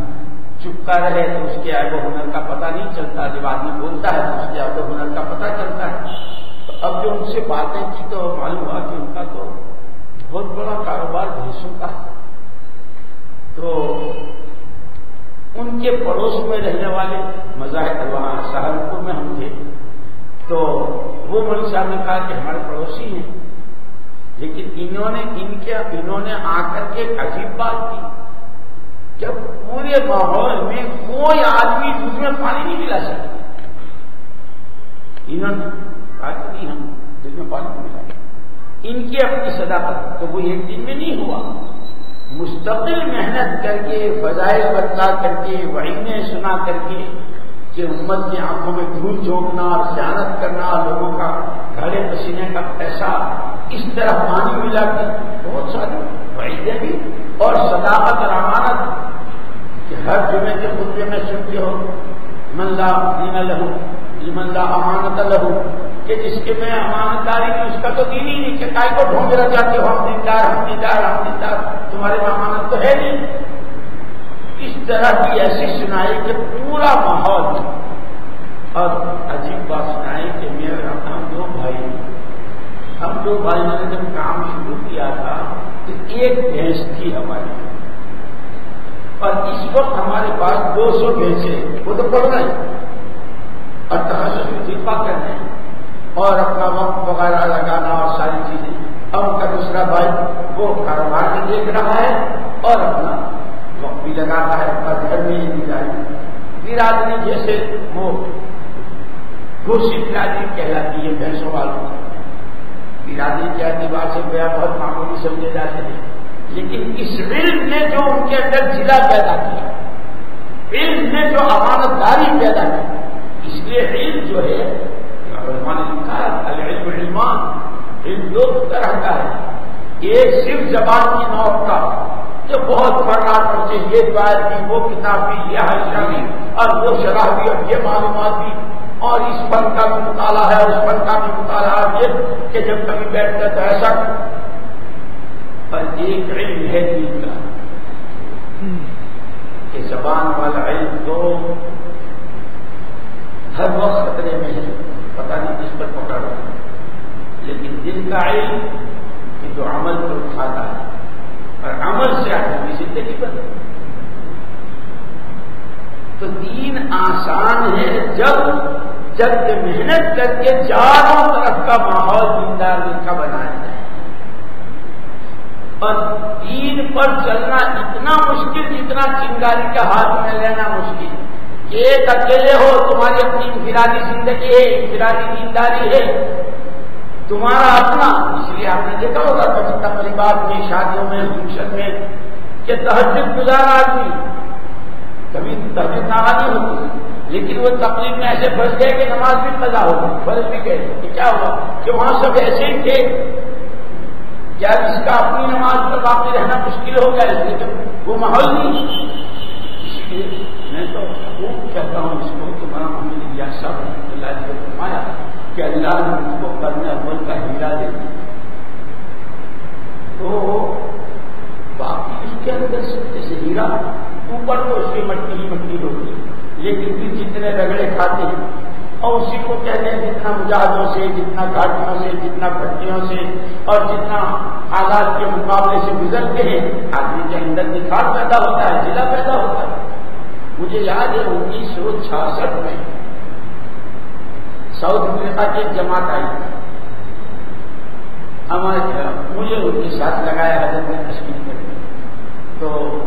چپتا رہے تو اس کے آب و ہنر کا پتہ نہیں چلتا، جب آدمی بولتا ہے تو اس کے آب و ہنر کا پتہ چلتا ہے۔ اب جو ان سے باتیں کی تو معلوم ہوا کہ ان کا تو بہت بڑا کاروبار بھینسوں کا تو ان کے پڑوس میں رہنے والے مذاہب وہاں سہارنپور میں ہم تھے تو وہ مول صاحب نے کہا کہ ہمارے پڑوسی ہیں۔ لیکن انہوں نے ان کے انہوں نے آ کر کے ایک عجیب بات کی جب پورے ماحول میں کوئی آدمی دودھ میں پانی نہیں ملا سکتا۔ انہوں نے کہا کہ نہیں ہم دودھ میں پانی ملا ان کی اپنی صداقت تو وہ ایک دن میں نہیں ہوا۔ مستقل محنت کر کے، فضائل بتلا کر کے، وعیدیں سنا کر کے کہ امت کی آنکھوں میں دھول جھونکنا اور خیانت کرنا، لوگوں کا گھڑے پسینے کا پیسہ، اس طرح پانی ملا کے بہت ساری وعیدیں بھی اور صداقت اور امانت کہ ہر جمعے کے خطبے میں سنتے ہو۔ منلا دین لہو منلا امانت لہو کہ جس کے میں امانت داری اس کا تو دین ہی نہیں کہ کائی کو ڈھونڈ رہ جاتے ہو، ہم دیندار ہم دیندار ہم دیندار، تمہارے میں امانت تو ہے نہیں۔ اس طرح کی ایسی سنائی کہ پورا ماحول، اور عجیب بات سنائی کہ میرا ہم دو بھائی ہم دو بھائیوں نے جب کام شروع کیا تھا، تو ایک بھینس تھی ہماری۔ اور اس وقت ہمارے پاس دو سو بھینسے وہ تو پڑھ رہے اور تحصیل وظیفہ کرنے اور اپنا وقت وغیرہ لگانا اور ساری چیزیں۔ اب ان کا دوسرا بھائی، وہ کاروبار بھی دیکھ رہا ہے اور اپنا وقت بھی لگاتا ہے، اپنا گھر میں ہی جائے برادری جیسے وہ دوسری برادری کہلاتی ہے بھینسوں والوں برادری کے اعتبار سے گیا بہت معمولی سمجھے جاتے ہیں۔ لیکن اس علم نے جو ان کے اندر ضلع پیدا کیا، علم نے جو امانت داری پیدا کی، اس لیے علم جو ہے العلم علمان علم دو طرح کا ہے۔ ایک صرف زبان کی نوٹ کا، جو بہت پڑھنا پڑتے یہ بات کی وہ کتاب بھی، یہ حشہ بھی، اور وہ شرح بھی، اور یہ معلومات بھی۔ اور اس فن کا بھی مطالعہ ہے اور اس فن کا بھی مطالعہ یہ کہ جب کبھی بیٹھتا تو ایسا پر ایک علم ہے دین کا کہ زبان والا علم تو ہر وقت خطرے میں ہے، پتہ نہیں کس پر پکڑ رہا لیکن دل کا علم کہ جو عمل کو اٹھاتا ہے، اور عمل سے آدمی زندگی بن تو دین آسان ہے جب جبکہ محنت کر کے چاروں طرف کا ماحول دیندار کا بنایا جائے۔ اور دین پر چلنا اتنا مشکل جتنا چنگاری کا ہاتھ میں لینا مشکل ایک اکیلے ہو، تمہاری اپنی انفرادی زندگی ہے، انفرادی دینداری ہے۔ تمہارا اپنا، اس لیے آپ نے دیکھا ہوگا کبھی تقریبات میں، شادیوں میں، فنکشن میں، کہ تحجد گزار آدمی، کبھی تحجد ناراضی ہوتی لیکن وہ تقریب میں ایسے پھنس گئے کہ نماز بھی مزہ ہو گئی فرض بھی گئے کہ کیا ہوا؟ کہ وہاں سب ایسے ہی تھے۔ کیا اس کا اپنی نماز پر باقی رہنا مشکل ہو گیا اس لیے وہ ماحول نہیں۔ اس لیے میں تو خوب کہتا ہوں اس کو کہ بڑا محمد یا صاحب اللہ نے فرمایا کہ اللہ نے اس کو کرنے عمل کا ہیرا دے دیا۔ تو باقی اس کے اندر جیسے ہیرا، اوپر تو اس کی مٹی ہی مٹی ہوتی لیکن پھر جتنے رگڑے کھاتے ہیں اور اسی کو کہتے ہیں جتنا مجاہدوں سے، جتنا گھاٹیوں سے، جتنا پٹیوں سے اور جتنا آزاد کے مقابلے سے گزرتے ہیں، آدمی کے اندر نکھار پیدا ہوتا ہے ضلع پیدا ہوتا ہے۔ مجھے یاد ہے انیس سو چھیاسٹھ میں ساؤتھ افریقہ کی ایک جماعت آئی۔ ہمارے مجھے ان کے ساتھ لگایا حضرت نے تشکیل کر تو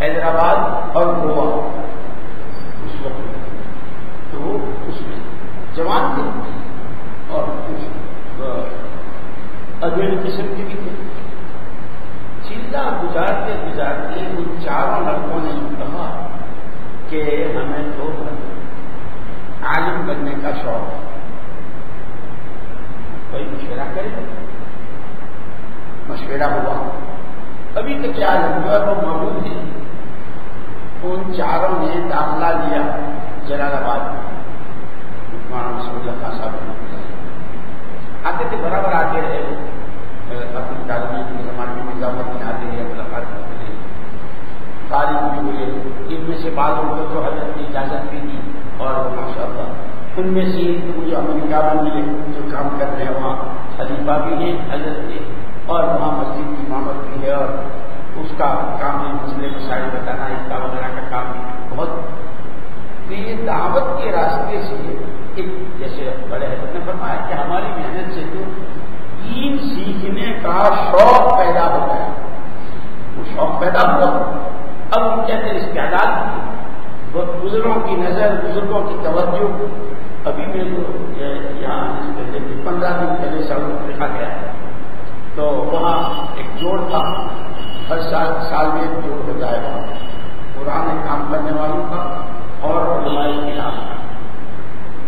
حیدرآباد اور گوا اس وقت تو وہ اس تھے اور کچھ ادھیڑ قسم کے بھی تھے۔ چیزا گزارتے گزارتے ان چاروں لڑکوں نے کہا کہ ہمیں تو عالم بننے کا شوق کوئی مشورہ کرے؟ مشورہ ہوا۔ ابھی تو کیا لگا وہ موجود ہے ان چاروں نے داخلہ لیا جلال آباد میں۔ مولانا مسعود خاصا بنا آتے تھے برابر آتے رہے اپنی کے زمانے میں آتے ملاقات کرتے رہے تعلیم بھی ہوئے ان میں سے بعض لوگوں کو حضرت اجازت بھی دی اور ماشاء اللہ ان میں سے مجھے امریکہ میں جو کام کر رہے ہیں وہاں خلیفہ بھی ہیں حضرت کے اور وہاں مسجد کی امامت بھی ہے اور اس کا کام ہے مسئلے مسائل بتانا اس کا وغیرہ کا کام بہت تو یہ دعوت کے راستے سے جیسے بڑے حضرت نے فرمایا کہ ہماری محنت سے تو دین سیکھنے کا شوق پیدا ہوتا ہے۔ وہ شوق پیدا ہوا۔ اب ہم کہتے ہیں اس کی۔ وہ بزرگوں کی نظر، بزرگوں کی توجہ۔ ابھی میں یہاں پندرہ دن پہلے سال دیکھا گیا ہے۔ تو وہاں ایک جوڑ تھا۔ ہر سال سال میں ایک جوڑ ہو جائے گا پرانے کام کرنے والوں کا اور علماء کرام کا۔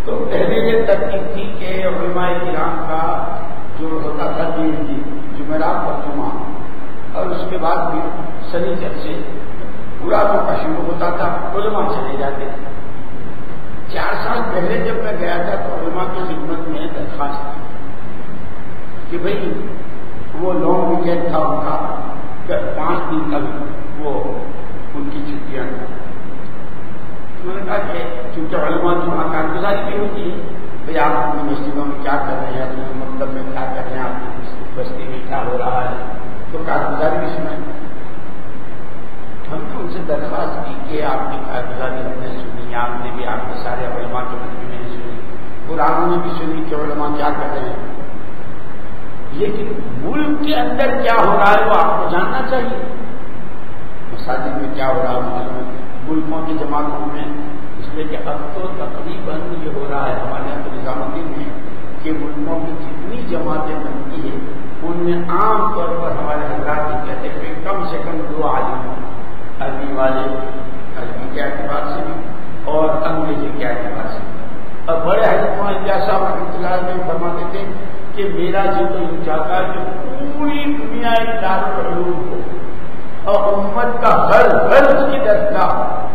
تو پہلے یہ ترکیب تھی کہ علماء کرام کا جو ہوتا تھا دین کی جمعرات اور جمعہ، اور اس کے بعد پھر سنی جب سے پورا موقع شروع ہوتا تھا، علماء چلے جاتے تھے۔ چار سال پہلے جب میں گیا تھا تو علماء کی خدمت میں درخواست تھی کہ بھائی وہ لانگ ویکینڈ تھا ان کا پانچ دن تک وہ ان کی چھٹیاں انہوں نے کہا کہ چونکہ علماء کی وہاں کارگزاری بھی ہوتی ہے بھائی آپ اپنی مسجدوں میں کیا کر رہے ہیں، اپنے مطلب میں کیا کر رہے ہیں، آپ کی بستی میں کیا ہو رہا ہے، تو کارگزاری بھی سنیں ہم نے ان سے درخواست کی کہ آپ کی کارگزاری ہم نے سنی، آپ نے بھی، آپ کے سارے علماء کے مجمے نے سنی قرآن نے بھی سنی کہ علماء کیا کر رہے ہیں۔ لیکن ملک کے اندر کیا ہو رہا ہے وہ آپ کو جاننا چاہیے۔ مساجد میں کیا ہو رہا ہے؟ ملکوں کی جماعتوں میں، اس لیے کہ اب تو تقریباً یہ ہو رہا ہے ہمارے یہاں نظام الدین میں، کہ ملکوں کی جتنی جماعتیں بنتی ہیں، ان میں عام طور پر ہمارے حضرات یہ کہتے ہیں کہ کم سے کم دو عالم ہوں عربی والے، عربی کے اعتبار سے بھی، اور انگریزی کے اعتبار سے اور بڑے حضرت انڈیا صاحب رحمۃ اللہ میں فرماتے تھے کہ میرا جو تو یہ چاہتا ہے کہ پوری دنیا ایک دارالعلوم ہو۔ اور امت کا ہر غرض کی درخواست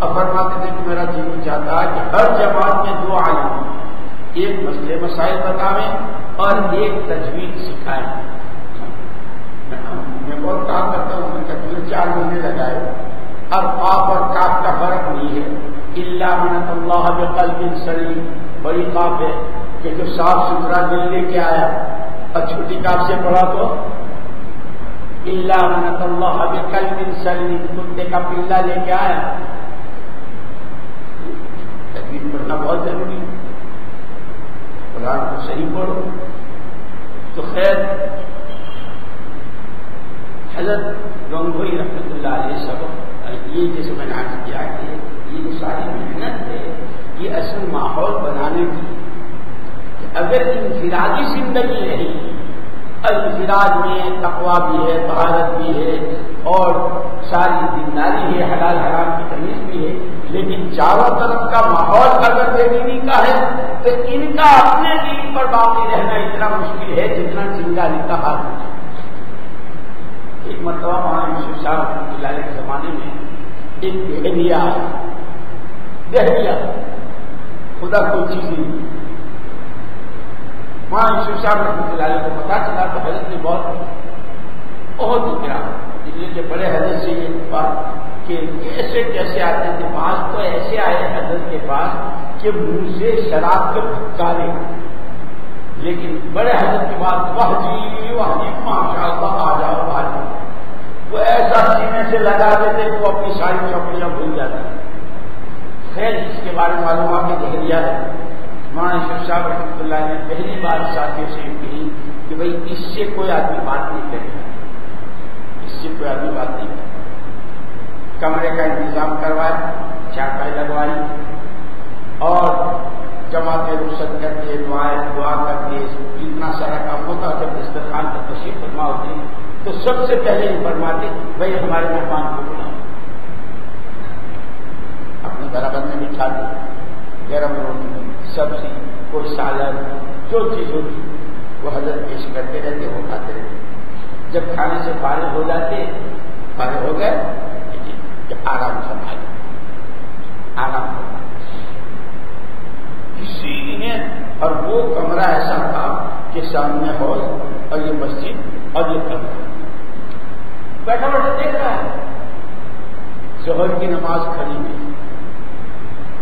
اب فرماتے تھے کہ میرا جیون چاہتا ہے کہ ہر جماعت میں دو عالم ایک مسئلے مسائل بتاویں اور ایک تجویز سکھائیں۔ میں بہت کام کرتا ہوں، میں تقریباً چار مہینے لگائے۔ اب آپ اور کاف کا فرق نہیں ہے۔ اللہ منت اللہ بقلب سلیم۔ بڑی کاف ہے کہ جو صاف ستھرا دل لے کے آیا۔ اور چھوٹی کاف سے پڑھا تو اللہ منت اللہ بقلب سلیم کتے کا پلہ لے کے آیا. تقریب پڑھنا بہت ضروری ہے. قرآن کو صحیح پڑھو. تو خیر، حضرت گنگوئی رحمۃ اللہ علیہ سب، یہ جیسے میں نے آج کیا کہ یہ جو ساری محنت ہے، یہ اصل ماحول بنانے کی اگر انفرادی زندگی رہی انفراد میں تقوا بھی ہے بہارت بھی ہے اور ساری دینداری ہے، حلال حرام کی تمیز بھی ہے۔ لیکن چاروں طرف کا ماحول اگر بے کا ہے، تو ان کا اپنے دین پر باقی رہنا اتنا مشکل ہے جتنا چنگاری کا حال ہے۔ ایک مرتبہ وہاں یوسف صاحب کے زمانے میں ایک دہلیا دہلیا خدا کوئی چیز نہیں۔ وہاں یوسف صاحب رحمۃ اللہ کو پتا چلا تو حضرت نے بہت بہت گرا اس لیے کہ بڑے حضرت سے یہ بات کہ کیسے کیسے آتے تھے، بعض تو ایسے آئے حضرت کے پاس کہ منہ سے شراب کے پھٹکارے لیکن بڑے حضرت کے بعد وہ جی وہ جی ماشاء اللہ آ جاؤ آ جاؤ وہ ایسا سینے سے لگا دیتے کہ وہ اپنی ساری چوکیاں بھول جاتے خیر، اس کے بارے میں معلومات کی دہلیا ہے۔ ماں شیخ صاحب رحمۃ اللہ نے پہلی بار ساتھیوں سے کہی کہ بھائی، اس سے کوئی آدمی بات نہیں کرے گا۔ اس سے کوئی آدمی بات نہیں کرے کمرے کا انتظام کروایا چاپائی لگوائی اور جماعتیں رخصت کر کے دعائیں، دعا کر کے اتنا سارا کام ہوتا جب دسترخوان کا تشریف فرما ہوتی تو سب سے پہلے یہ فرماتے بھائی، ہمارے مہمان کو بلاؤ۔ اپنے برابر میں بٹھا دے گرم روٹی سبزی کوئی سالن جو چیز ہوتی، وہ حضرت پیش کرتے رہتے، وہ کھاتے رہتے۔ جب کھانے سے فارغ ہو جاتے، فارغ ہو گئے کہ آرام فرمائے آرام کسی نے اور وہ کمرہ ایسا تھا کہ سامنے ہال اور یہ مسجد اور یہ کمرہ۔ بیٹھا بیٹھا دیکھ رہا ہے۔ ظہر کی نماز کھڑی ہوئی۔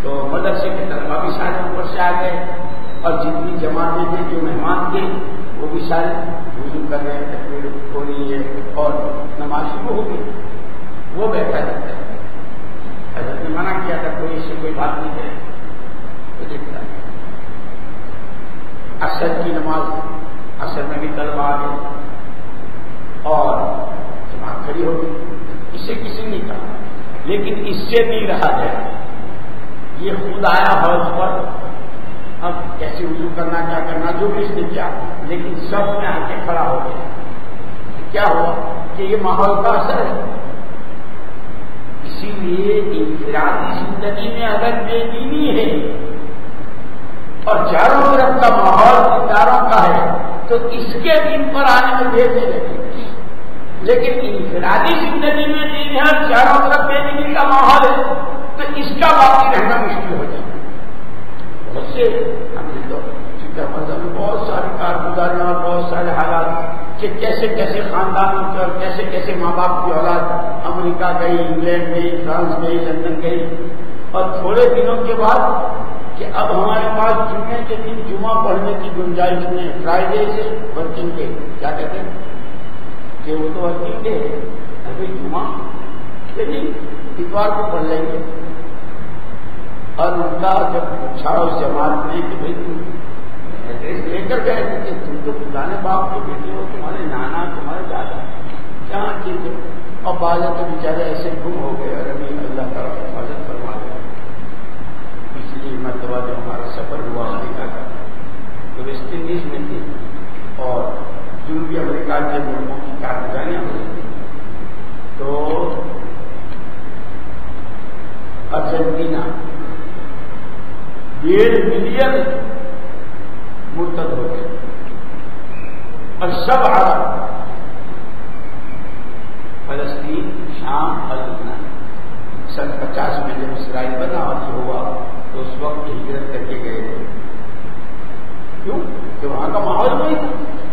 تو مدرسے کے طلبا بھی سارے اوپر سے آ گئے اور جتنی جماعتیں تھے جو مہمان تھے، وہ بھی سارے وضو کر رہے ہیں ہو رہی ہے اور نماز شروع ہو گئی۔ وہ بیٹھا رہتا ہے۔ حضرت نے منع کیا تھا، کوئی اس سے کوئی بات نہیں کرے۔ تو دیکھتا ہے۔ اثر کی نماز اثر میں بھی طلب آ گئے اور جماعت کھڑی ہوگی اسے کسی نے کہا، لیکن اس سے نہیں رہا جائے یہ خود آیا حوض پر۔ اب کیسے وضو کرنا، کیا کرنا، جو بھی اس نے کیا، لیکن سب میں آ کے کھڑا ہو گیا۔ کیا ہوا کہ یہ ماحول کا اثر ہے؟ اسی لیے انفرادی زندگی میں اگر بے دینی ہے اور چاروں طرف کا ماحول اداروں کا ہے، تو اس کے دن پر آنے میں دیر نہیں لگے لیکن انفرادی زندگی میں جی دین ہے چاروں طرف بے دینی کا ماحول ہے، تو اس کا باقی رہنا مشکل ہو جائے بہت سے ہم نے تو بہت ساری کارگزاریاں اور بہت سارے حالات کہ کیسے کیسے خاندانوں کے اور کیسے کیسے ماں باپ کی اولاد امریکہ گئی، انگلینڈ گئی، فرانس گئی، لندن گئی۔ اور تھوڑے دنوں کے بعد کہ اب ہمارے پاس جمعے کے دن، جمعہ پڑھنے کی گنجائش نہیں فرائیڈے سے ورکنگ ڈے کیا کہتے ہیں؟ کہ وہ تو ورکنگ ڈے ہے ابھی جمعہ کے دن اتوار کو پڑھ لیں گے اور ان کا جب پوچھا اس جماعت میں کہ بھائی تم ایڈریس لے کر گئے کہ تم تو پرانے باپ کے بیٹے ہو تمہارے نانا تمہارے دادا کہاں ٹھیک ہے اور بعض تو بیچارے ایسے گم ہو گئے اور ابھی اللہ تعالیٰ حفاظت فرما دیا پچھلی مرتبہ جو ہمارا سفر ہوا امریکہ کا تو ویسٹ انڈیز میں تھی اور جنوبی امریکہ کے ملکوں کی کارگزاریاں ہوئی تو ارجنٹینا ڈیڑھ ملین مرتد ہو گئے۔ اور سب عرب فلسطین، شام اور لبنان سن پچاس میں جب اسرائیل بنا اور ہوا، تو اس وقت ہجرت کر کے گئے۔ تھے کیوں؟ کہ وہاں کا ماحول نہیں تھا۔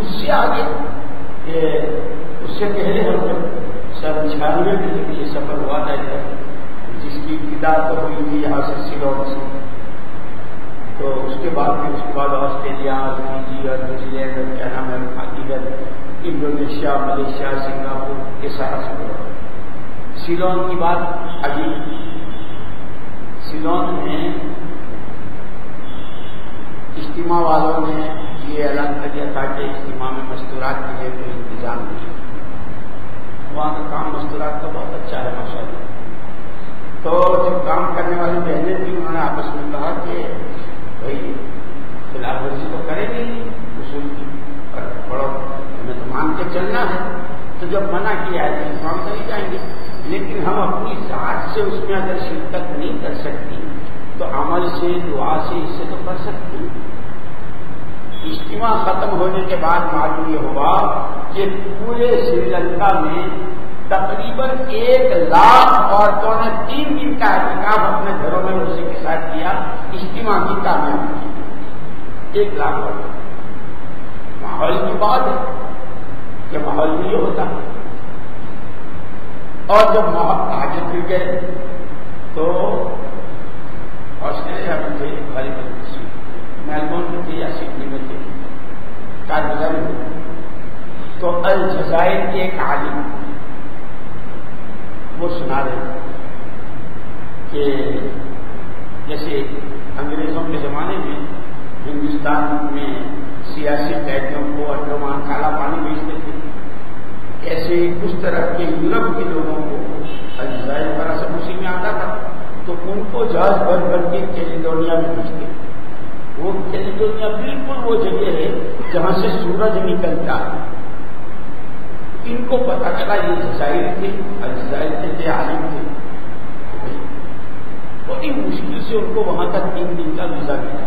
اس سے آگے اس سے پہلے ہم سن چھیانوے میں یہ سفر ہوا تھا جس کی ابتدا تو ہوئی تھی یہاں سے سلون سے۔ تو اس کے بعد پھر اس کے بعد آسٹریلیا فیجی اور نیوزی لینڈ اور کیا نام ہے انڈونیشیا، ملیشیا، سنگاپور، یہ سارا سفر ہوا۔ سیلون کی بات عجیب سیلون میں اجتماع والوں نے یہ اعلان کر دیا تھا کہ اجتماع میں مستورات کے لیے کوئی انتظام نہیں وہاں کا کام مستورات کا بہت اچھا ہے ماشاء اللہ تو جب کام کرنے والی بہنیں تھیں، انہوں نے آپس میں کہا کہ بھائی، فی الحال ورزی تو کریں گے اصول کی پر پڑھو۔ ہمیں تو مان کے چلنا ہے۔ تو جب منع کیا ہے تو کام نہیں جائیں گے۔ لیکن ہم اپنی ذات سے اس میں اگر شرکت نہیں کر سکتی، تو عمل سے، دعا سے، اس سے تو کر سکتی اجتماع ختم ہونے کے بعد معلوم یہ ہوا کہ پورے سری لنکا میں تقریباً ایک لاکھ عورتوں نے تین دن کا احتکاب اپنے گھروں میں روزے کے ساتھ کیا، اجتماع کی کامیابی ایک لاکھ عورتوں ماحول کی بات ہے کہ ماحول نہیں ہوتا۔ اور جب ماحول آگے پھر گئے تو آسٹریلیا میں تھے بھاری۔ میلبورن میں تھے یا سڈنی۔ میں تھے کارگزاری تو الجزائر کے ایک عالم وہ سنا رہے کہ جیسے انگریزوں کے زمانے میں ہندوستان میں سیاسی قیدیوں کو انڈومان کالا پانی بیچتے تھے۔ ایسے اس طرح کے یورپ کے لوگوں کو الجزائر بڑا سب اسی میں آتا تھا۔ تو ان کو جہاز بھر بھر کے کیلیڈونیا میں بیچتے وہ کیلیڈونیا بالکل وہ جگہ ہے جہاں سے سورج نکلتا ہے۔ ان کو پتا چلا یہ جزائر تھے الجزائر تھے تھے عالم تھے۔ بڑی مشکل سے ان کو وہاں تک تین دن کا ویزا ملا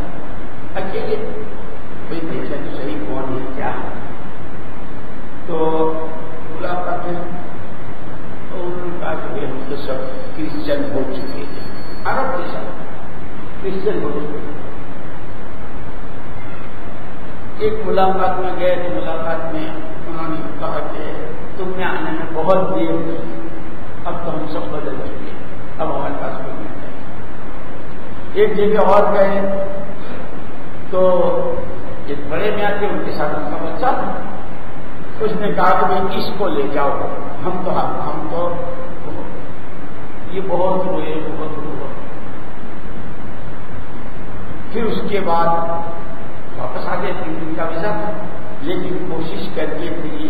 اکیلے، بھائی دیکھیں تو صحیح کون ہے، کیا ہے؟ تو ملاقات ہے تو انہوں نے کہا کہ ہم تو سب کرسچن ہو چکے ہیں، عرب کے ساتھ کرسچن ہو چکے ہیں۔ ایک ملاقات میں گئے تو ملاقات میں انہوں نے کہا کہ تم نے آنے میں بہت دیر ہوئی اب تو ہم سب بدل چکے اب ہمارے پاس کوئی نہیں ہے۔ ایک جگہ اور گئے۔ تو ایک بڑے میں آتے ان کے ساتھ ان کا بچہ تھا۔ اس نے کہا کہ میں اس کو لے جاؤ ہم تو ہم تو یہ بہت ہوئے، بہت ہوا پھر اس کے بعد بس آگے تین دن کا ویزا۔ تھا لیکن کوشش کر کے پھر یہ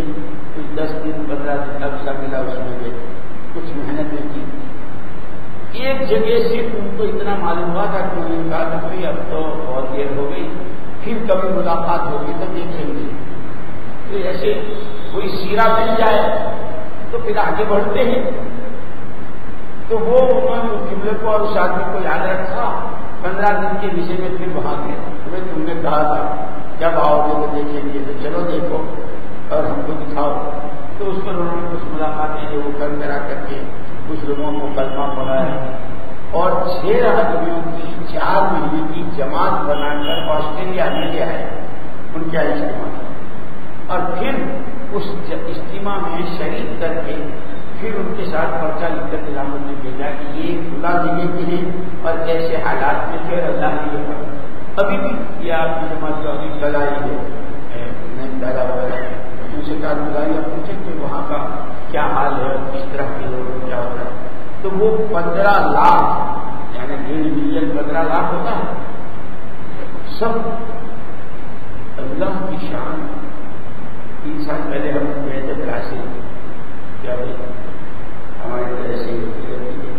کچھ دس دن، پندرہ دن کا ویزا ملا اس میں گئے کچھ محنت بھی کی۔ ایک جگہ صرف ان کو اتنا معلوم ہوا تھا کہ انہوں نے کہا کہ بھائی اب تو بہت دیر ہو گئی، پھر کبھی ملاقات ہوگی تب دیکھیں گے تو ایسے کوئی سیرا مل جائے تو پھر آگے بڑھتے ہیں۔ تو وہ انہوں نے کو اور اس آدمی کو یاد رکھا، پندرہ دن کے وشے میں پھر وہاں گئے۔ تمہیں تم نے کہا تھا، جب آؤ گے تو دیکھیں گے تو چلو دیکھو اور ہم کو دکھاؤ۔ تو اس پر انہوں نے کچھ ملاقاتیں جو وہ کر کرا کر کے کچھ لوگوں کو کلمہ پڑا ہے اور چھ آدمیوں کی چار مہینے کی جماعت بنا کر آسٹریلیا میں لے آئے۔ ان کا اجتماع۔ اور پھر اس اجتماع میں شریک کر کے پھر ان کے ساتھ پرچہ لکھ کر نظامت نے بھیجا کہ یہ کھلا دینے کے لیے اور ایسے حالات میں پھر اللہ نے یہ پڑھا ابھی بھی یہ آپ کی جماعت جو ابھی کل آئی ہے۔ نئی پیدا وغیرہ ان سے کار کہا بلائیے پوچھیں کہ وہاں کا کیا حال ہے اور کس طرح کی ضرورت کیا ہوتا ہے۔ تو وہ پندرہ لاکھ یعنی ڈیڑھ ملین پندرہ لاکھ ہوتا ہے۔ سب اللہ کی شان تین سال پہلے ہم گئے تھے براسی کیا بھائی ہماری طرح سے ہوتی رہتی ہے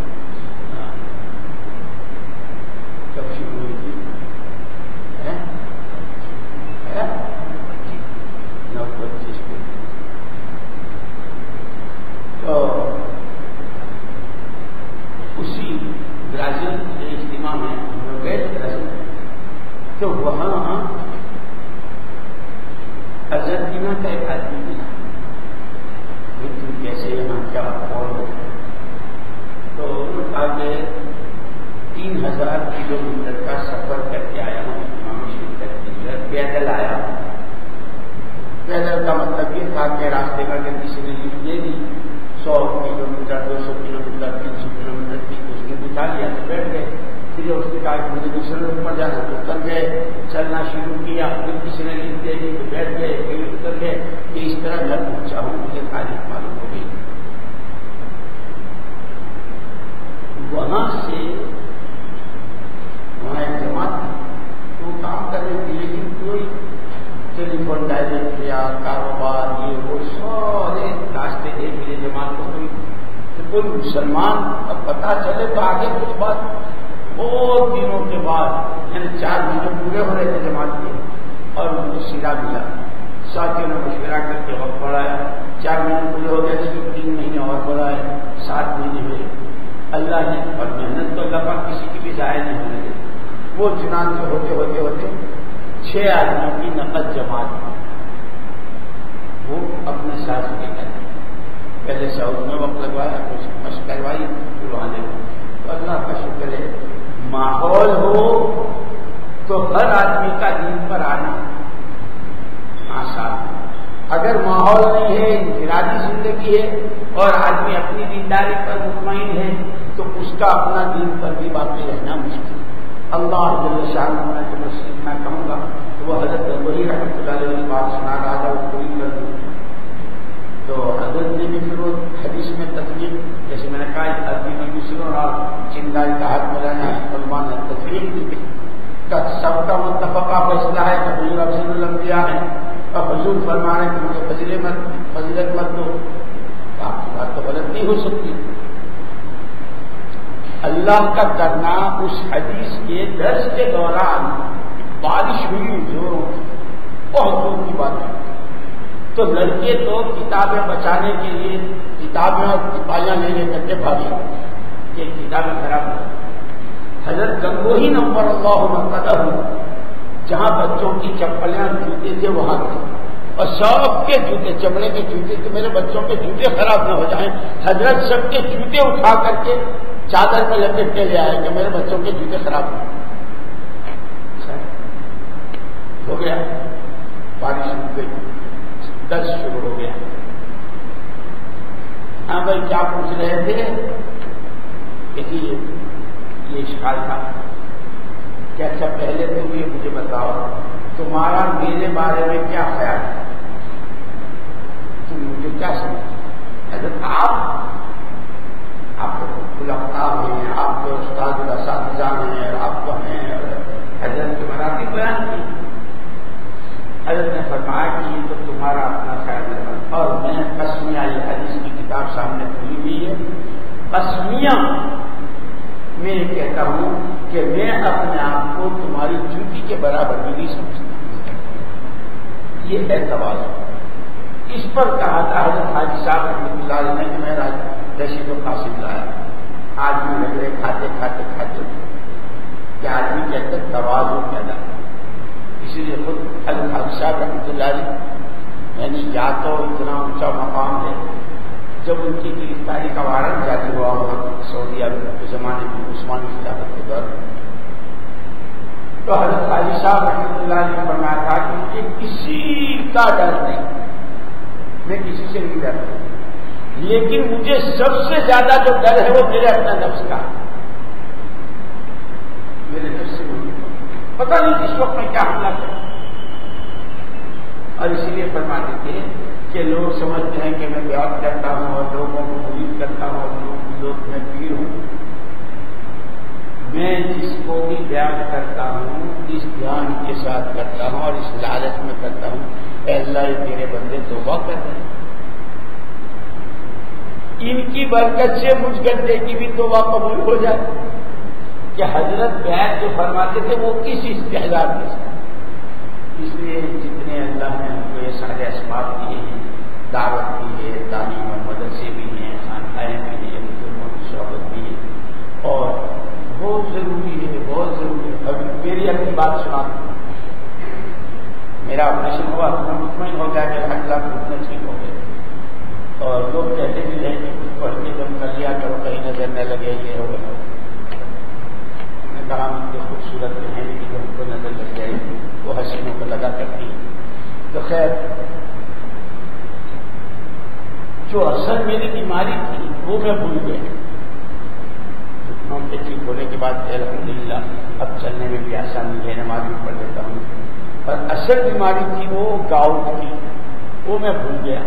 کب شروع ہوئی تھی؟ نو پچیس کو تو اسی برازیل کے اجتماع میں ہم لوگ گئے برازیل تو وہاں ارجنٹینا کا ایک آدمی ملا۔ تم کیسے یہاں؟ کیا کون ہو تین ہزار کلو میٹر کا سفر کر کے آیا ہوں پیدل آیا ہوں۔ پیدل کا مطلب یہ تھا کہ راستے کا اگر کسی نے لکھ دے دی، سو کلو میٹر، دو سو کلو میٹر، تین سو کلو میٹر کی اس نے دکھا لیا تو بیٹھ گئے۔ پھر اس نے کہا کہ مجھے دوسرے روڈ پر جانا تو اتر گئے۔ چلنا شروع کیا پھر کسی نے لکھ دے دی تو بیٹھ گئے، پھر اتر گئے۔ کہ اس طرح میں پہنچا ہوں، مجھے تاریخ معلوم ہو گئی۔ وہاں سے وہاں ایک جماعت تھی وہ کام کر رہی تھی لیکن کوئی ٹیلی فون ڈائریکٹ یا کاروبار، یہ وہ سارے راستے دیکھ لیے جماعت کو کوئی کوئی مسلمان اب پتا چلے تو آگے کچھ بات بہت دنوں کے بعد یعنی چار مہینے پورے ہو رہے تھے جماعت کے، اور ان کو سیدھا ملا۔ ساتھیوں نے مشورہ کر کے وقت بڑھایا، چار مہینے پورے ہو گئے تھے تین مہینے اور بڑھائے، سات مہینے ہوئے۔ اللہ نے اور محنت تو اللہ پاک کسی کی بھی ضائع نہیں ہونے دے وہ چنان سے ہوتے ہوتے ہوتے چھ آدمیوں کی نقد جماعت وہ اپنے ساتھ لے گئے۔ پہلے سعود میں وقت لگوایا کچھ مشق کروائی، پھر وہاں لے تو اللہ کا شکر ہے، ماحول ہو تو ہر آدمی کا دین پر آنا آسان اگر ماحول نہیں ہے، انفرادی زندگی ہے اور آدمی اپنی دینداری پر مطمئن ہے تو اس کا اپنا دین پر بھی باقی رہنا مشکل اللہ جل شاہ میں تو میں سیکھنا کہوں گا تو وہ حضرت وہی رحمۃ اللہ علیہ بات سنا رہا تھا، وہ پوری کر دوں تو حضرت نے بھی پھر وہ حدیث میں تقریب جیسے میں نے کہا آدمی میں دوسروں اور چندائی کا ہاتھ میں رہنا مسلمان نے تقریب دی سب کا متفقہ فیصلہ ہے کہ حضور افضل الانبیاء ہے اور حضور فرما رہے کہ مجھے فضل مت فضلت مت دو۔ آپ کی بات تو غلط نہیں ہو سکتی۔ اللہ کا کرنا اس حدیث کے درس کے دوران بارش ہوئی زوروں بہت دور کی بات ہے۔ تو لڑکے تو کتابیں بچانے کے لیے کتابیں اور کتابیاں لے لے کر کے بھاگے۔ یہ کتابیں خراب ہو حضرت گنگوہی نمبر اللہ منقدہ ہوں جہاں بچوں کی چپلیاں جوتے تھے، وہاں تھے۔ اور سب کے جوتے چمڑے کے جوتے تھے، میرے بچوں کے جوتے خراب نہ ہو جائیں۔ حضرت سب کے جوتے اٹھا کر کے چادر میں لپیٹ کے لے آئے کہ میرے بچوں کے جوتے خراب ہو ہو گیا۔ بارش رک گئی۔ درد شروع ہو گیا۔ ہاں بھائی، کیا پوچھ رہے تھے؟ کہ یہ شکار تھا کہ اچھا پہلے تم یہ مجھے بتاؤ، تمہارا میرے بارے میں کیا خیال ہے؟ تم مجھے کیا سمجھ حضرت آپ آپ کو گلفتاب ہیں آپ کو استاد اساتذہ ہیں آپ کو ہیں۔ حضرت کی مرادی بیان کی۔ حضرت نے فرمایا کہ یہ تو تمہارا اپنا خیال ہے۔ اور میں قسمیہ، یہ حدیث کی کتاب سامنے کھلی ہوئی ہے۔ قسمیہ میں کہتا ہوں کہ میں اپنے آپ کو تمہاری جوتی کے برابر بھی نہیں سمجھتا۔ یہ اعتبار اس پر کہا تھا حضرت حاجی صاحب رحمۃ اللہ علیہ نے کہ میں رشید و قاسم لایا۔ آج بھی کھاتے کھاتے کھاتے۔ کہ آدمی کہتے توازو پیدا۔ اسی لیے خود حضرت صاحب رحمۃ اللہ علیہ یعنی یا تو اتنا اونچا مقام ہے، جب ان کی گرفتاری کا وارن جاری ہوا وہاں سعودی عرب کے زمانے میں عثمانی خلافت کے دور۔ تو حضرت حاجی صاحب رحمۃ اللہ علیہ نے فرمایا تھا کہ مجھے کسی کا ڈر نہیں۔ میں کسی سے نہیں ڈرتا۔ لیکن مجھے سب سے زیادہ جو ڈر ہے وہ میرے اپنا نفس کا میرے نفس سے پتہ نہیں کس وقت میں کیا حملہ کروں اور اسی لیے فرما دیتے کہ لوگ سمجھتے ہیں کہ میں بیان کرتا ہوں اور لوگوں کو مریض کرتا ہوں اور لوگ میں پیر ہوں۔ میں جس کو بھی بیان کرتا ہوں، اس دھیان کے ساتھ کرتا ہوں اور اس لالچ میں کرتا ہوں، اے اللہ، یہ تیرے بندے توبہ کر رہے ہیں ان کی برکت سے مجھ گڈے کی بھی توبہ قبول ہو جائے کہ حضرت بیت جو فرماتے تھے وہ کس استحدار میں اس لیے جتنے اللہ نے ہم کو یہ سارے اسباب دیے ہیں، دعوت کی ہے، تعلیم اور مدرسے بھی ہیں، خانقاہیں بھی ہیں مسلموں کی صحبت بھی ہے۔ اور بہت ضروری ہے، بہت ضروری ہے۔ ابھی میری اپنی بات سنا میرا آپریشن ہوا تو مطمئن ہو گیا کہ اگلا گھٹنے ٹھیک ہو گئے اور لوگ کہتے بھی رہے کہ کچھ پڑھ کے جب کر لیا کرو کہیں نظر نہ لگے، یہ ہو نے کہا مجھے خوبصورت ہیں لیکن ان کو نظر لگ جائے گی وہ حسینوں کو لگا کرتی تو خیر، جو اصل میری بیماری تھی وہ میں بھول گیا۔ گھٹنوں کے ٹھیک ہونے کے بعد الحمد للہ اب چلنے میں بھی آسانی ہے، نماز بھی پڑھ لیتا ہوں۔ پر اصل بیماری تھی وہ گاؤں کی، وہ میں بھول گیا۔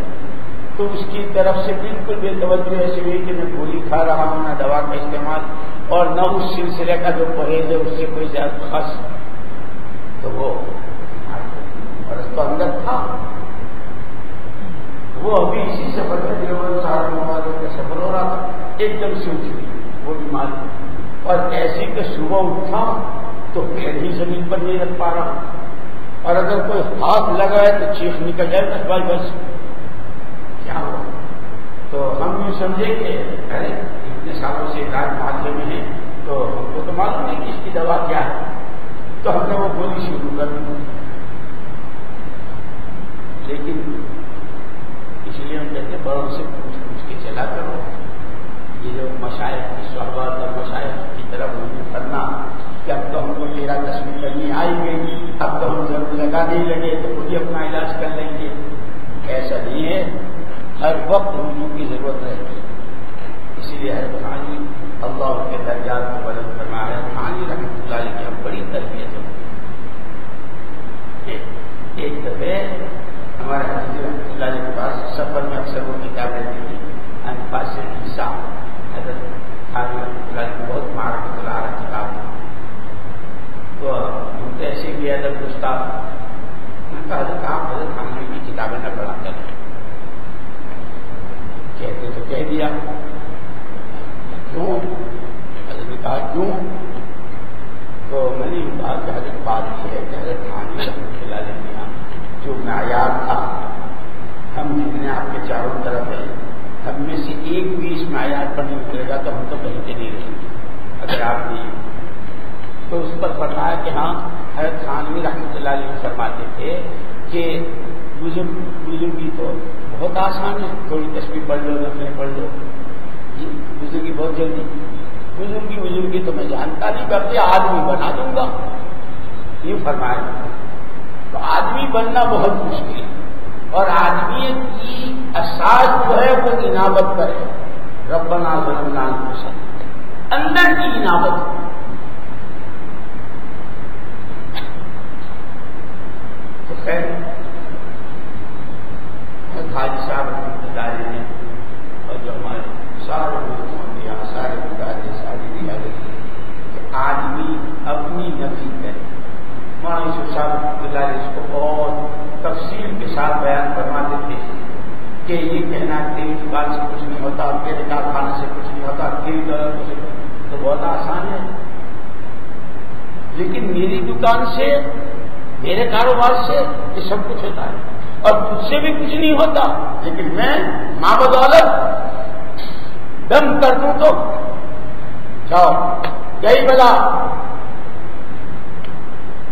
تو اس کی طرف سے بالکل بے توجہ ایسی ہوئی کہ میں گولی کھا رہا ہوں، نہ دوا کا استعمال اور نہ اس سلسلے کا جو پرہیز ہے، اس سے کوئی زیادہ خاص تو وہ تو اندر تھا۔ وہ ابھی اسی سفر میں جو سارے موبائلوں کا سفر ہو رہا تھا، ایک دم سے اٹھ گئی، وہ بیماری اور ایسی کہ صبح اٹھا تو پھر ہی زمین پر نہیں رکھ پا رہا۔ اور اگر کوئی ہاتھ لگا ہے تو چیخ نکل جائے بس بس۔ کیا ہو تو ہم یہ سمجھے کہ ارے، اتنے سالوں سے علاج معاشرے میں ہے تو ہم کو تو معلوم نہیں کہ اس کی دوا کیا ہے۔ تو ہم نے وہ گولی شروع کر دی۔ لیکن اس لیے ہم کہتے ہیں، بڑوں سے پوچھ پوچھ کے چلا کرو۔ یہ جو مشاعر کی صحبت اور مشاعر کی طرف کرنا کہ اب تو ہم کو تیرا تصویر کرنی آئی گئی اب تو ہم ضرور لگا نہیں لگے، تو خود ہی اپنا علاج کر لیں گے۔ ایسا نہیں ہے۔ ہر وقت رجوع کی ضرورت رہتی ہے اسی لیے ہر خانی اللہ کے درجات کو بدل کرنا ہے خانی رحمۃ اللہ علیہ کی ہم بڑی تربیت ہوتی ہے۔ ایک دفعہ ہمارے حضرت رحمۃ اللہ علیہ کے پاس سفر میں اکثر وہ کتاب رہتی تھی انفاس عیسا حضرت خانی رحمۃ اللہ علیہ بہت مہارت چلا رہا کتاب تو ہم تو ایسے بھی ادب گستاخ میں کہا حضرت آپ حضرت خانی کی کتابیں نہ پڑھاتے ہیں کہتے تو کہہ دیا۔ کیوں؟ حضرت نے کہا، کیوں؟ تو میں نے کہا کہ حضرت بات یہ ہے، کہ حضرت خانی رحمت اللہ علیہ جو معیار تھا، ہم جتنے آپ کے چاروں طرف ہیں ہم میں سے ایک بھی اس معیار پر نہیں اترے گا تو ہم تو کہیں کے نہیں رہیں گے۔ اگر آپ نہیں تو اس پر فرمایا کہ ہاں حضرت خانوی رحمۃ اللہ علیہ فرماتے تھے کہ بزرگ بزرگی تو بہت آسان ہے، تھوڑی تصویر پڑھ لو نفلیں پڑھ لو۔ جی بزرگی بہت جلدی۔ بزرگی بزرگی تو میں جانتا نہیں کرتی آدمی بنا دوں گا۔ یہ فرمایا۔ تو آدمی بننا بہت مشکل ہے۔ اور آدمی کی اساس جو ہے، وہ انعامت پر ہے ربنا ظلمنا پسند اندر کی انعامت تو خیر حاجی صاحب اللہ نے اور جو ہمارے سارے لوگوں یہاں سارے مدارے ساری دیا کہ آدمی اپنی نفی کرے۔ صاحب اللہ اس کو بہت تفصیل کے ساتھ بیان کرواتے تھے کہ یہ کہنا تیری دکان سے کچھ نہیں ہوتا میرے کارخانے سے کچھ نہیں ہوتا تیری دولت کچھ تو بہت آسان ہے۔ لیکن میری دکان سے میرے کاروبار سے یہ سب کچھ ہوتا ہے۔ اور تجھ سے بھی کچھ نہیں ہوتا، لیکن میں ماں بدولت دم کر دوں تو۔ جاؤ، یہی بلا۔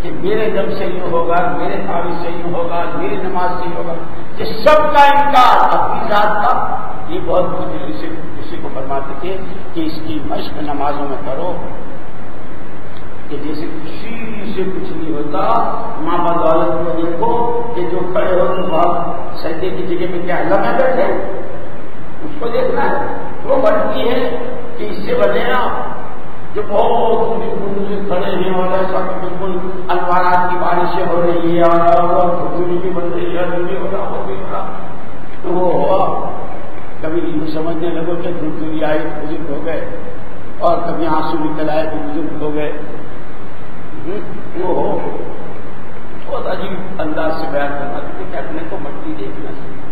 کہ میرے دم سے یوں ہوگا، میرے تعریف سے یوں ہوگا، میری نماز سے یوں ہوگا۔ یہ سب کا انکار اپنی ذات کا۔ یہ بہت مشکل سے کسی کو فرماتے تھے کہ اس کی مشق نمازوں میں کرو۔ کہ جیسے کسی سے کچھ نہیں ہوتا، ماں بدولت کو دیکھو کہ جو کھڑے ہو تو بہت سجدے کی جگہ میں کیا لمحے بیٹھے؟ اس کو دیکھنا ہے۔ وہ بڑھتی ہے کہ اس سے بنے نا جو بہت کھڑے ہیں اور ایسا بالکل انوارات کی بارشیں ہو رہی ہے اور بھی بن رہی ہے ہو رہا وہ ہو رہا تو وہ ہوا۔ کبھی سمجھنے لگو کہ دھوپ آئی بزرگ ہو گئے اور کبھی آنسو نکل آئے تو بزرگ ہو گئے۔ وہ بہت عجیب انداز سے بیان کرنا کہ اپنے کو مٹی دیکھنا چاہیے۔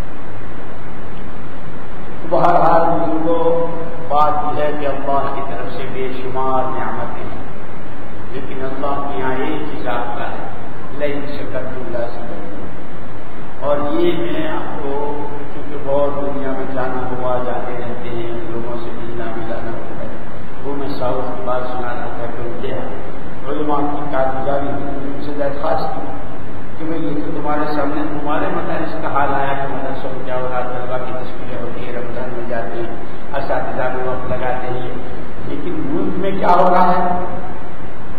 بہرحال بزرگوں، بات یہ ہے کہ اللہ کی طرف سے بے شمار نعمتیں ہیں، لیکن اللہ کے یہاں ایک ہی ذات کا ہے لئی شکر اللہ سے اور یہ میں آپ کو کیونکہ بہت دنیا میں جانا ہوا، جاتے رہتے ہیں، لوگوں سے ملنا، ملانا ہوتا ہے، وہ میں ساؤتھ کی بات سنانا تھا کہ ان کے علماء کی کارگزاری ان سے درخواست کی کہ میں یہ تو تمہارے سامنے تمہارے مدارس کا حال آیا کہ مدرسوں میں کیا ہو رہا طلبا کی تصویریں ہوتی ہیں رمضان میں جاتے ہیں، اساتذہ میں وقت لگاتے ہیں۔ لیکن ملک میں کیا ہو رہا ہے؟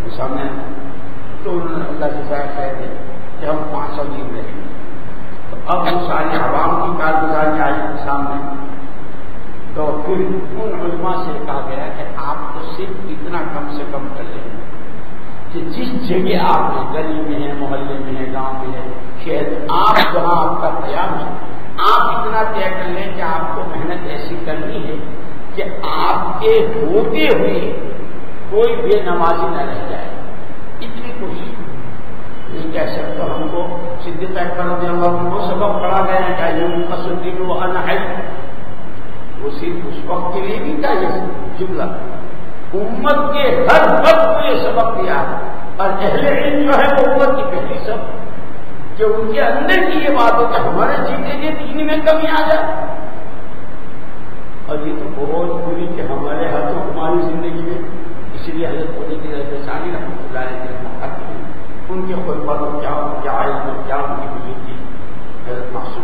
وہ سامنے تو انہوں نے اللہ سے ظاہر کہتے کہ ہم پانچ سو دن رہیں گے تو اب وہ ساری عوام کی کارگزاری آئی سامنے۔ تو پھر ان علماء سے کہا گیا کہ آپ کو صرف اتنا کم سے کم کر لیں۔ کہ جس جگہ آپ ہیں گلی میں ہیں محلے میں ہیں گاؤں میں ہے، شہر آپ جہاں آپ کا قیام ہے آپ اتنا طے کر لیں کہ آپ کو محنت ایسی کرنی ہے کہ آپ کے ہوتے ہوئے کوئی بے نمازی نہ رہ جائے۔ اتنی کوشش۔ نہیں کہہ سکتے ہم کو سدھ طے کر دیں وہ سبق پڑھا گیا ہے چاہیے مسدین وہ انہائی وہ صرف اس وقت کے لیے نہیں چاہیے جملہ۔ امت کے ہر وقت کو یہ سبق دیا۔ اور اہل علم جو ہے وہ امت کی پہلی سب۔ کہ ان کے اندر کی یہ بات ہو کہ ہمارے جیتے کے دین میں کمی آ جائے۔ اور یہ تو بہت بری کہ ہمارے ہاتھوں ہماری زندگی میں، اس لیے حضرت ہونے کی طرح شانی رحمۃ اللہ علیہ ان کے خود پر کیا کیا علم کیا ان کی بزرگ کی حضرت معصوم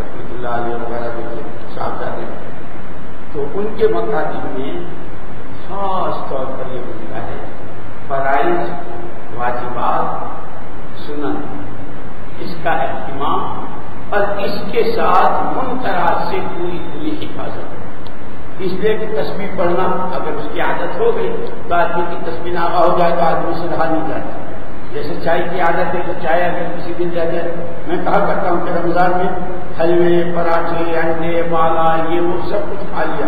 رحمۃ اللہ علیہ وغیرہ صاحب جاتے تو ان کے مقاصد میں خاص طور پر یہ ملتا ہے، فرائض، واجبات، سنن۔ اس کا اہتمام اور اس کے ساتھ منقرات سے پوری پوری حفاظت۔ اس لیے کہ تصویر پڑھنا اگر اس کی عادت ہو گئی تو آدمی کی تصویر آگاہ ہو جائے تو آدمی سے رہا نہیں جاتا۔ جیسے چائے کی عادت ہے تو چائے اگر کسی دن جا جائے۔ میں کہا کرتا ہوں کہ رمضان میں حلوے پراٹھے، انڈے بالا یہ وہ سب کچھ کھا لیا۔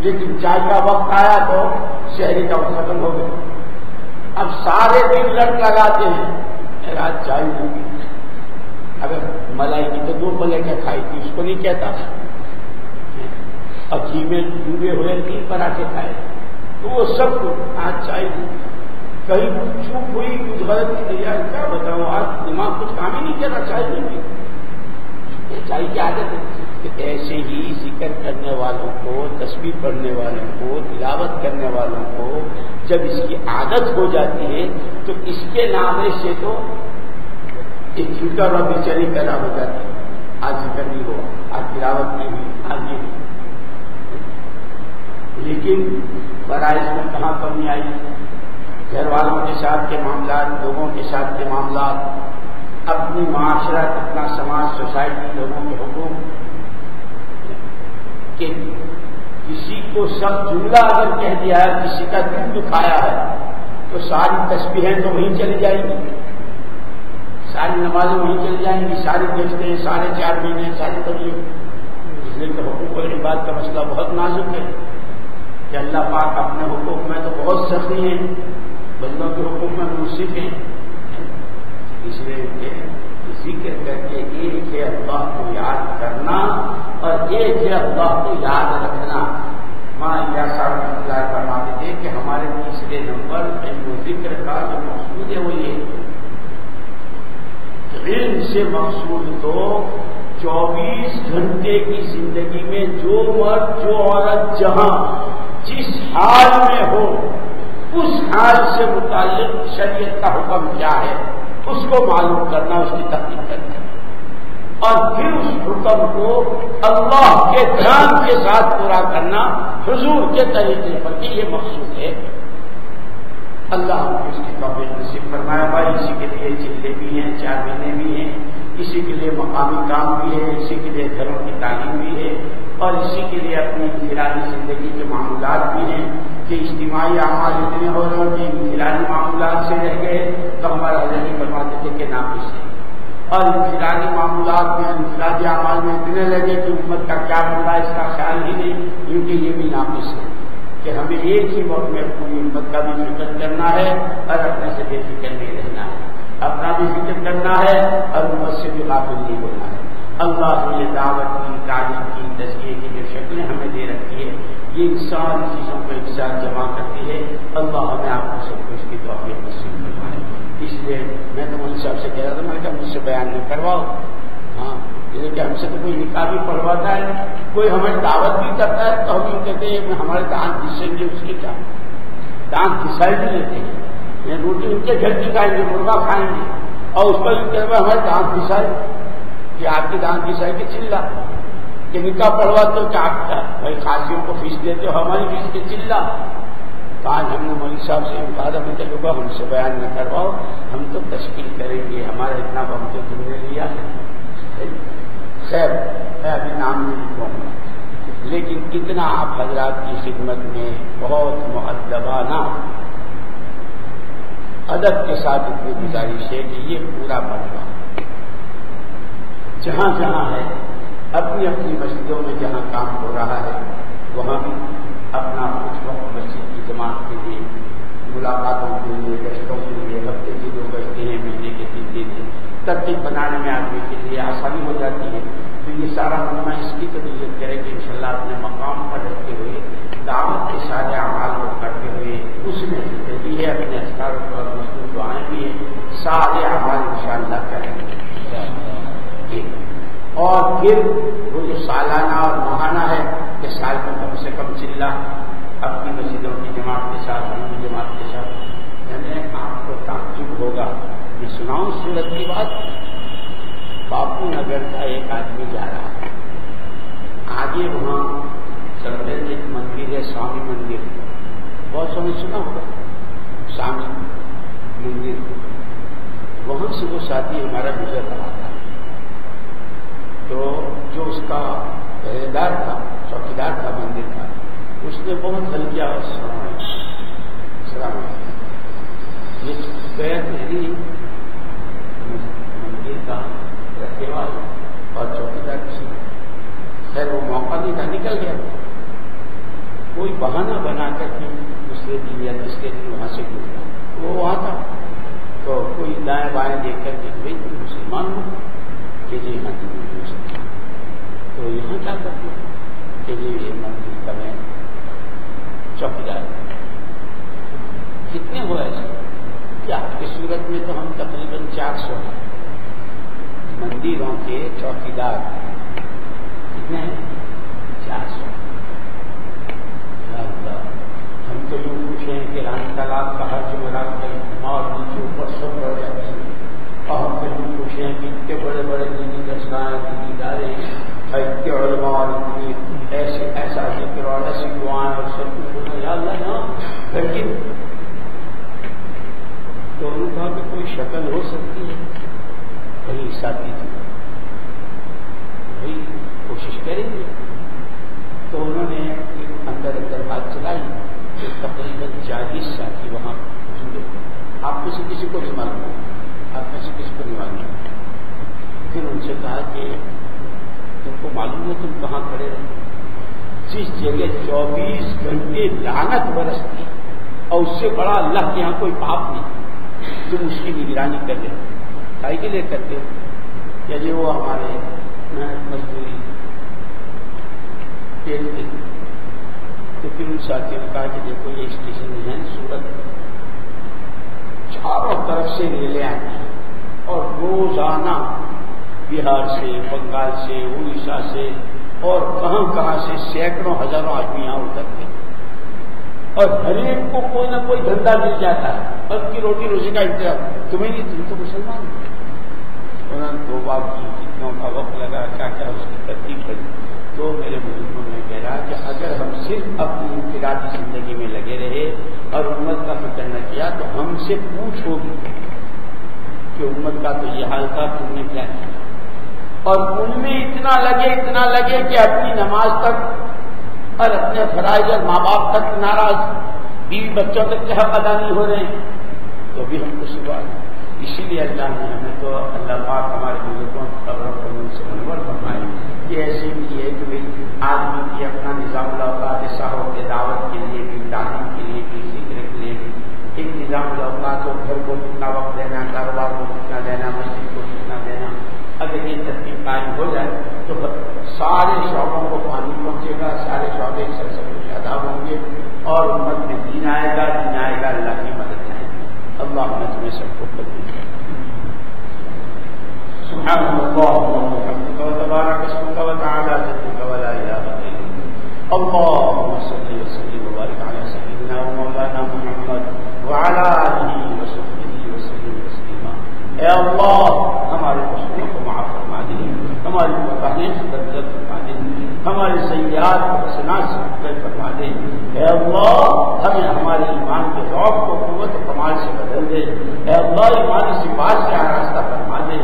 لیکن چائے کا وقت آیا تو شہری کا وقت ختم ہو گیا اب سارے دن لٹ لگاتے ہیں۔ رات چائے نہیں اگر ملائی کی تو دو پلے کیا کھائی تھی، اس کو نہیں کہتا اور گھی میں ڈوبے ہوئے تین پراٹھے کھائے۔ تو وہ سب کو آج چائے کہیں چوپ ہوئی، کچھ غلط نہیں یار کیا بتاؤں؟ آج دماغ کچھ کام ہی نہیں کیا تھا چائے نہیں چائے کی عادت ہے۔ ایسے ہی ذکر کرنے والوں کو تصویر پڑھنے والوں کو، تلاوت کرنے والوں کو جب اس کی عادت ہو جاتی ہے، تو اس کے نام سے تو ایک جھوٹا اور بے پیدا ہو جاتی ہے۔ آج ذکر نہیں ہوا، آج تلاوت نہیں ہوئی، آج یہ لیکن برائش میں کہاں کمی آئی؟ گھر والوں کے ساتھ کے معاملات، لوگوں کے ساتھ کے معاملات، اپنی معاشرت، اپنا سماج، سوسائٹی، لوگوں کے حقوق کہ کسی کو سب جملہ اگر کہہ دیا ہے، کسی کا دل دکھایا ہے، تو ساری تصویریں تو وہیں چلی جائیں گی۔ ساری نمازیں وہیں چلی جائیں گی سارے دیکھتے ہیں، سارے چار مہینے، ساری تبلیغ اس لیے کہ حقوق والی بات کا مسئلہ بہت نازک ہے۔ کہ اللہ پاک اپنے حقوق میں تو بہت سختی ہیں، بندوں کے حقوق میں منصف ہیں۔ اس لیے کہ ذکر کر کے ایک اللہ کو یاد کرنا۔ اور ایک ہے اللہ کو یاد رکھنا ماں یا صاحب انتظار فرماتے تھے کہ ہمارے تیسرے نمبر علم و ذکر کا جو مقصود ہے وہ یہ علم سے مقصود تو چوبیس گھنٹے کی زندگی میں جو مرد، جو عورت، جہاں جس حال میں ہو، اس حال سے متعلق شریعت کا حکم کیا ہے، اس کو معلوم کرنا، اس کی تحقیق کرنا۔ اور پھر اس حکم کو اللہ کے دھیان کے ساتھ پورا کرنا حضور کے طریقے پر کہ یہ مقصود ہے۔ اللہ اس کی توفیق نصیب فرمایا۔ بھائی، اسی کے لیے چلے بھی ہیں، چار مہینے بھی ہیں۔ اسی کے لیے مقامی کام بھی ہے اسی کے لیے گھروں کی تعلیم بھی ہے۔ اور اسی کے لیے اپنی انفرادی زندگی کے معاملات بھی ہیں۔ کہ اجتماعی اعمال اتنے ہو رہے کہ انفرادی معاملات سے رہ گئے تو ہمارا نہیں فرماتے تھے کہ ناپس ہے۔ اور انفرادی معاملات میں، انفرادی اعمال میں اتنے لگے کہ امت کا کیا بن رہا ہے، اس کا خیال ہی نہیں۔ کیونکہ یہ بھی ناپس ہے کہ ہمیں ایک ہی وقت میں پوری امت کا بھی فکر کرنا ہے اور اپنے سے بے فکر نہیں رہنا ہے۔ اپنا بھی فکر کرنا ہے اور امت سے بھی قابل نہیں ہونا ہے۔ اللہ کی یہ دعوت کی، تعلیم کی تجزیے کی جو شکلیں ہمیں دے رکھی ہے، یہ انسان چیزوں کو ایک ساتھ جمع کرتی ہے، اللہ ہمیں آپ کو سب کچھ کی توفیق نصیب کروانے اس لیے میں تو مجھے سب سے کہہ رہا تھا، میں کہ مجھ سے بیان نہیں کرواؤ۔ ہاں کہ ہم سے تو کوئی نکاح بھی پڑھواتا ہے، کوئی ہمیں دعوت بھی کرتا ہے، تو ہم یوں کہتے ہیں ہمارے دانت گھسیں گے اس کے کیا دانت گھسائی بھی لیتے ہیں۔ یعنی روٹی ان کے گھر کی کھائیں گے، مرغا کھائیں گے۔ اور اس پر یوں کہ ہمارے دانت گھسائے کہ آپ کی دانت گھسائی کہ چلا۔ کہ نکاح پڑھوا تو کیا بھائی خاصیوں کو فیس دیتے ہو، ہماری فیس کے چلا۔ آج ہم نے مولوی صاحب سے کہا تھا کہ لوگ ہم سے بیان نہ کرواؤ، ہم تو تشکیل کریں گے، ہمارا اتنا بم تو تم نے لیا ہے۔ خیر، میں ابھی نام نہیں لکھوں گا۔ لیکن کتنا آپ حضرات کی خدمت میں بہت معدبانہ ادب کے ساتھ اتنی گزارش ہے کہ یہ پورا بنوا جہاں جہاں ہے، اپنی اپنی مسجدوں میں جہاں کام ہو رہا ہے وہاں بھی اپنا کچھ وقت مسجد کی جماعت کے لیے ملاقاتوں کے لیے گشتوں کے لیے ہفتے کی جو گشتے ہیں مہینے کے تین دن ہیں ترتیب بنانے میں آدمی کے لیے آسانی ہو جاتی ہے۔ تو یہ سارا مجمع اس کی طبیعت کرے کہ انشاءاللہ اپنے مقام پر رکھتے ہوئے، دعوت کے سارے اعمال کو کرتے ہوئے اس میں بھی ہے، اپنے استعار پر مشکل دعائیں بھی ہیں۔ سارے اعمال ان شاء اللہ کریں گے۔ جی۔ اور پھر وہ جو سالانہ اور ماہانہ ہے، کہ سال میں کم سے کم چلہ اپنی مسجدوں کی جماعت کے ساتھ ہندو جماعت کے ساتھ یعنی آپ کو تعجب ہوگا۔ میں سناؤں سورت کی بات باپو نگر کا ایک آدمی جا رہا ہے۔ آگے وہاں چلتے ایک مندر ہے، سوامی مندر۔ بہت سمجھ سنا ہوگا۔ سوامی مندر۔ وہاں سے وہ ساتھی ہمارا گزر رہا تھا۔ تو جو اس کا پہرے دار تھا، چوکیدار تھا مندر کا، اس نے بہت ہلکیا اور سلام سلام یہ گیا میری مندر کا رکھے والا اور چوکیدار کسی خیر، وہ موقع نہیں تھا، نکل گیا۔ کوئی بہانہ بنا کر کے دوسرے دن یا تیسرے دن وہاں سے گزرا وہ وہاں تھا۔ تو کوئی دائیں بائیں دیکھ کر کے بھائی، تم مسلمان ہو؟ کہ جی ہاں جی تو یہاں کیا کرتے کہ جی یہ مندر کا میں چوکیدار کتنے ہو ایسے؟ کہ آپ کی صورت میں تو ہم تقریباً چار سو ہیں۔ مندروں کے چوکیدار۔ کتنے ہیں؟ چار سو۔ ہم تو یوں پوچھیں کہ رانی تالاب کا ہر جو اور نیچے اوپر سب بڑھ جاتے ہیں۔ اور ہم تو یوں پوچھیں کہ اتنے بڑے بڑے دینی دستان دینی ادارے اتنے علماء اور اتنی ایسے ایسا ذکر اور ایسی دعائیں اور سب کچھ یاد رہنا لیکن تو انہوں کہا کہ کوئی شکل ہو سکتی ہے۔ کہیں ساتھی تھی بھائی کوشش کریں گے۔ تو انہوں نے اندر اندر بات چلائی کہ تقریباً چالیس ساتھی وہاں جڑے آپ میں سے کسی کو نہیں معلوم آپ میں سے کسی کو نہیں معلوم پھر ان سے کہا کہ تم کو معلوم ہے تم کہاں کھڑے رہے؟ جس جگہ چوبیس گھنٹے لانت برستی اور اس سے بڑا اللہ کے یہاں کوئی پاپ نہیں، تم اس کی نگرانی کر رہے کائی کے لیے کرتے ہو یا جی وہ ہمارے مزدوری تو پھر ان ساتھیوں نے کہا کہ دیکھو یہ اسٹیشن ہے سورت چاروں طرف سے ریلیں آتی ہیں اور روزانہ بہار سے، بنگال سے، اڑیسہ سے اور کہاں کہاں سے سینکڑوں ہزاروں آدمی یہاں اترتے ہیں اور ہر ایک کو کوئی نہ کوئی دھندا مل جاتا ہے۔ اور کی روٹی روزی کا انتظام۔ تمہیں نہیں تم تو مسلمان انہوں نے دو بار کی کتنوں کا وقت لگا، کیا کیا اس کی ترتیب کری؟ تو میرے بزرگوں نے کہہ رہا کہ اگر ہم صرف اپنی انفرادی زندگی میں لگے رہے اور امت کا فکر نہ کیا تو ہم سے پوچھ ہوگی کہ امت کا تو یہ حال تھا، تم نے کیا کیا؟ اور ان میں اتنا لگے اتنا لگے کہ اپنی نماز تک اور اپنے فرائض اور ماں باپ تک ناراض، بیوی بچوں تک کے حق ادا نہیں ہو رہے ہیں، تو بھی ہم کو سوال اسی لیے اللہ نے ہمیں تو اللہ پاک ہمارے بزرگوں، خبروں کو ان سے منور فرمائی یہ ایسی بھی ہے کہ آدمی کی اپنا نظام الاوقات ایسا ہو کہ دعوت کے لیے بھی، تعلیم کے لیے بھی، ذکر کے لیے بھی۔ ایک نظام الاوقات کو گھر کو کتنا وقت دینا، کاروبار کو کتنا دینا، مسجد کو کتنا دینا۔ اگر یہ ترتیب قائم ہو جائے تو سارے شعبوں کو پانی پہنچے گا، سارے شعبے سرسبز ادا ہوں گے اور امت میں دین آئے گا، دین آئے گا، اللہ کی مدد آئے گا۔ اللہ میں تمہیں سب کو قبول سبحان الله وبحمدك وتبارك اسمك وتعالى جدك ولا اله اللهم صل وسلم وبارك على سيدنا ومولانا محمد وعلى اله وصحبه وسلم تسليما ہمارے مسلموں کو معاف فرما دیں ہماری مقامی سے بدل فرما دیں ہمارے سیاحت کو حسنات سے فرما دیں اے اللہ، ہمیں ہمارے ایمان کے ذوق کو قوت کمال سے بدل دے۔ اے اللہ، ایمانی سفاظ سے آراستہ فرما دے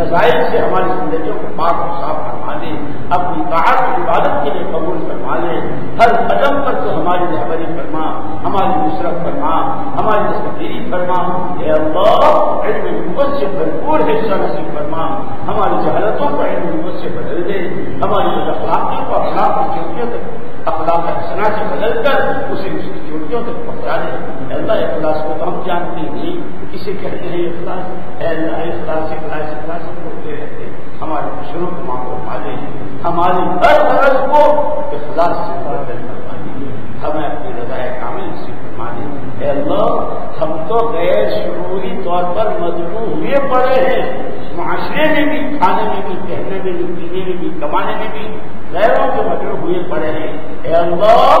رضائی سے ہماری زندگیوں کو پاک و صاف فرما دے اپنی طاعت عبادت کے لیے قبول فرما لے ہر قدم پر تو ہماری رہبری فرما۔ ہماری نصرت فرما، ہماری دستگیری فرما، اے اللہ، علم حکومت سے بھرپور حصہ نصیب فرما، ہماری جہالتوں کو علم حکومت سے بدل دے، ہماری اخلاقی کو اخلاق کی چوٹیوں تک، اخلاق حسنا سے بدل کر اسے اس کی چوٹیوں تک پہنچا دے۔ اللہ، اخلاص کو ہم جانتے نہیں کسی کہتے ہیں اخلاص؟ اے اللہ، اخلاص اخلاص اخلاص بولتے رہتے ہمارے مشروں کو ماں کو پالے ہماری ہر غرض کو اخلاص سے بدل کروا ہمیں اپنی رضائے کامل سے فرما دیں اے اللہ، ہم تو غیر شعوری طور پر مجبور ہوئے پڑے ہیں۔ معاشرے میں بھی، کھانے میں بھی کہنے میں بھی، پینے میں بھی، کمانے میں بھی غیروں کے مجبور ہوئے پڑے ہیں۔ اے اللہ،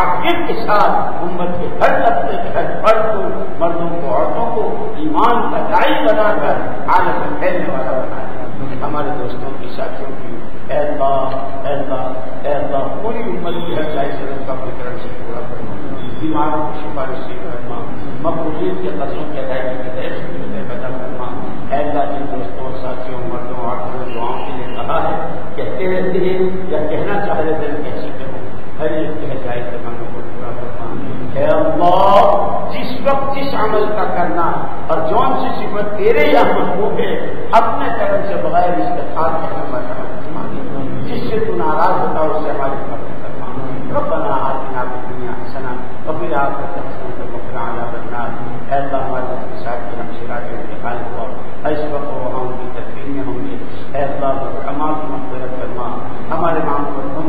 آخر کے ساتھ امت کے ہر طبقے کے ہر فرد کو، مردوں کو، عورتوں کو ایمان کا دائی بنا کر عالم میں پھیلنے والا بنا دیں ہمارے دوستوں کی، ساتھیوں کی، اے اللہ اے اللہ اے اللہ پوری امت چاہے صدر کا فکر سے پورا کرنا بیماروں کو سفارش سے کرنا مقبولیت کے قدروں کے ادائیگی کے دہش میں پیدا کرنا اے اللہ، جن دوستوں، ساتھیوں، مردوں آٹھوں دعاؤں کے لیے کہا ہے، کہتے رہتے ہیں یا کہنا چاہ رہے تھے کیسے کہوں ہر ایک کہہ جائے زمانوں کو پورا کرنا اے اللہ جس وقت جس عمل کا کرنا اور جون سی صفت تیرے یہاں محبوب ہے، اپنے طرف سے بغیر اس کے ساتھ بتا جس سے تو ناراض ہوتا ہے، اس سے ہماری مدد کرنا ربنا آتنا في الدنيا حسنة وفي الآخرة حسنة وقنا عذاب النار۔ اے اللہ، ہمارے کے ساتھ ہم شراک انتقال ہوا اس وقت وہ ہم کی تدبیر میں ہوں گے۔ اے اللہ تمام کی مغفرت فرما۔ ہمارے ماں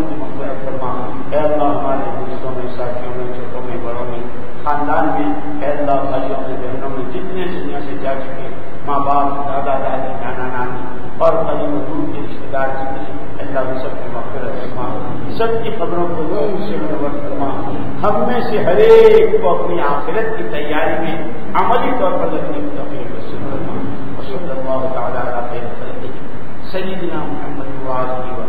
کی مغفرت فرما۔ اے اللہ، ہمارے دوستوں میں ساتھیوں میں چھوٹوں میں بڑوں میں خاندان میں اے اللہ بھائیوں میں بہنوں میں جتنے دنیا سے جا چکے ماں باپ، دادا، دادی، نانا، نانی اور بھائی مزدور کے رشتے دار جتنے اللہ سب کی مغفرت فرما سب کی خبروں کو نور سے منور فرما۔ ہم میں سے ہر ایک کو اپنی آخرت کی تیاری میں عملی طور پر لگنے کی تفریح سے فرما۔ صلی اللہ تعالیٰ سیدنا محمد وعلی و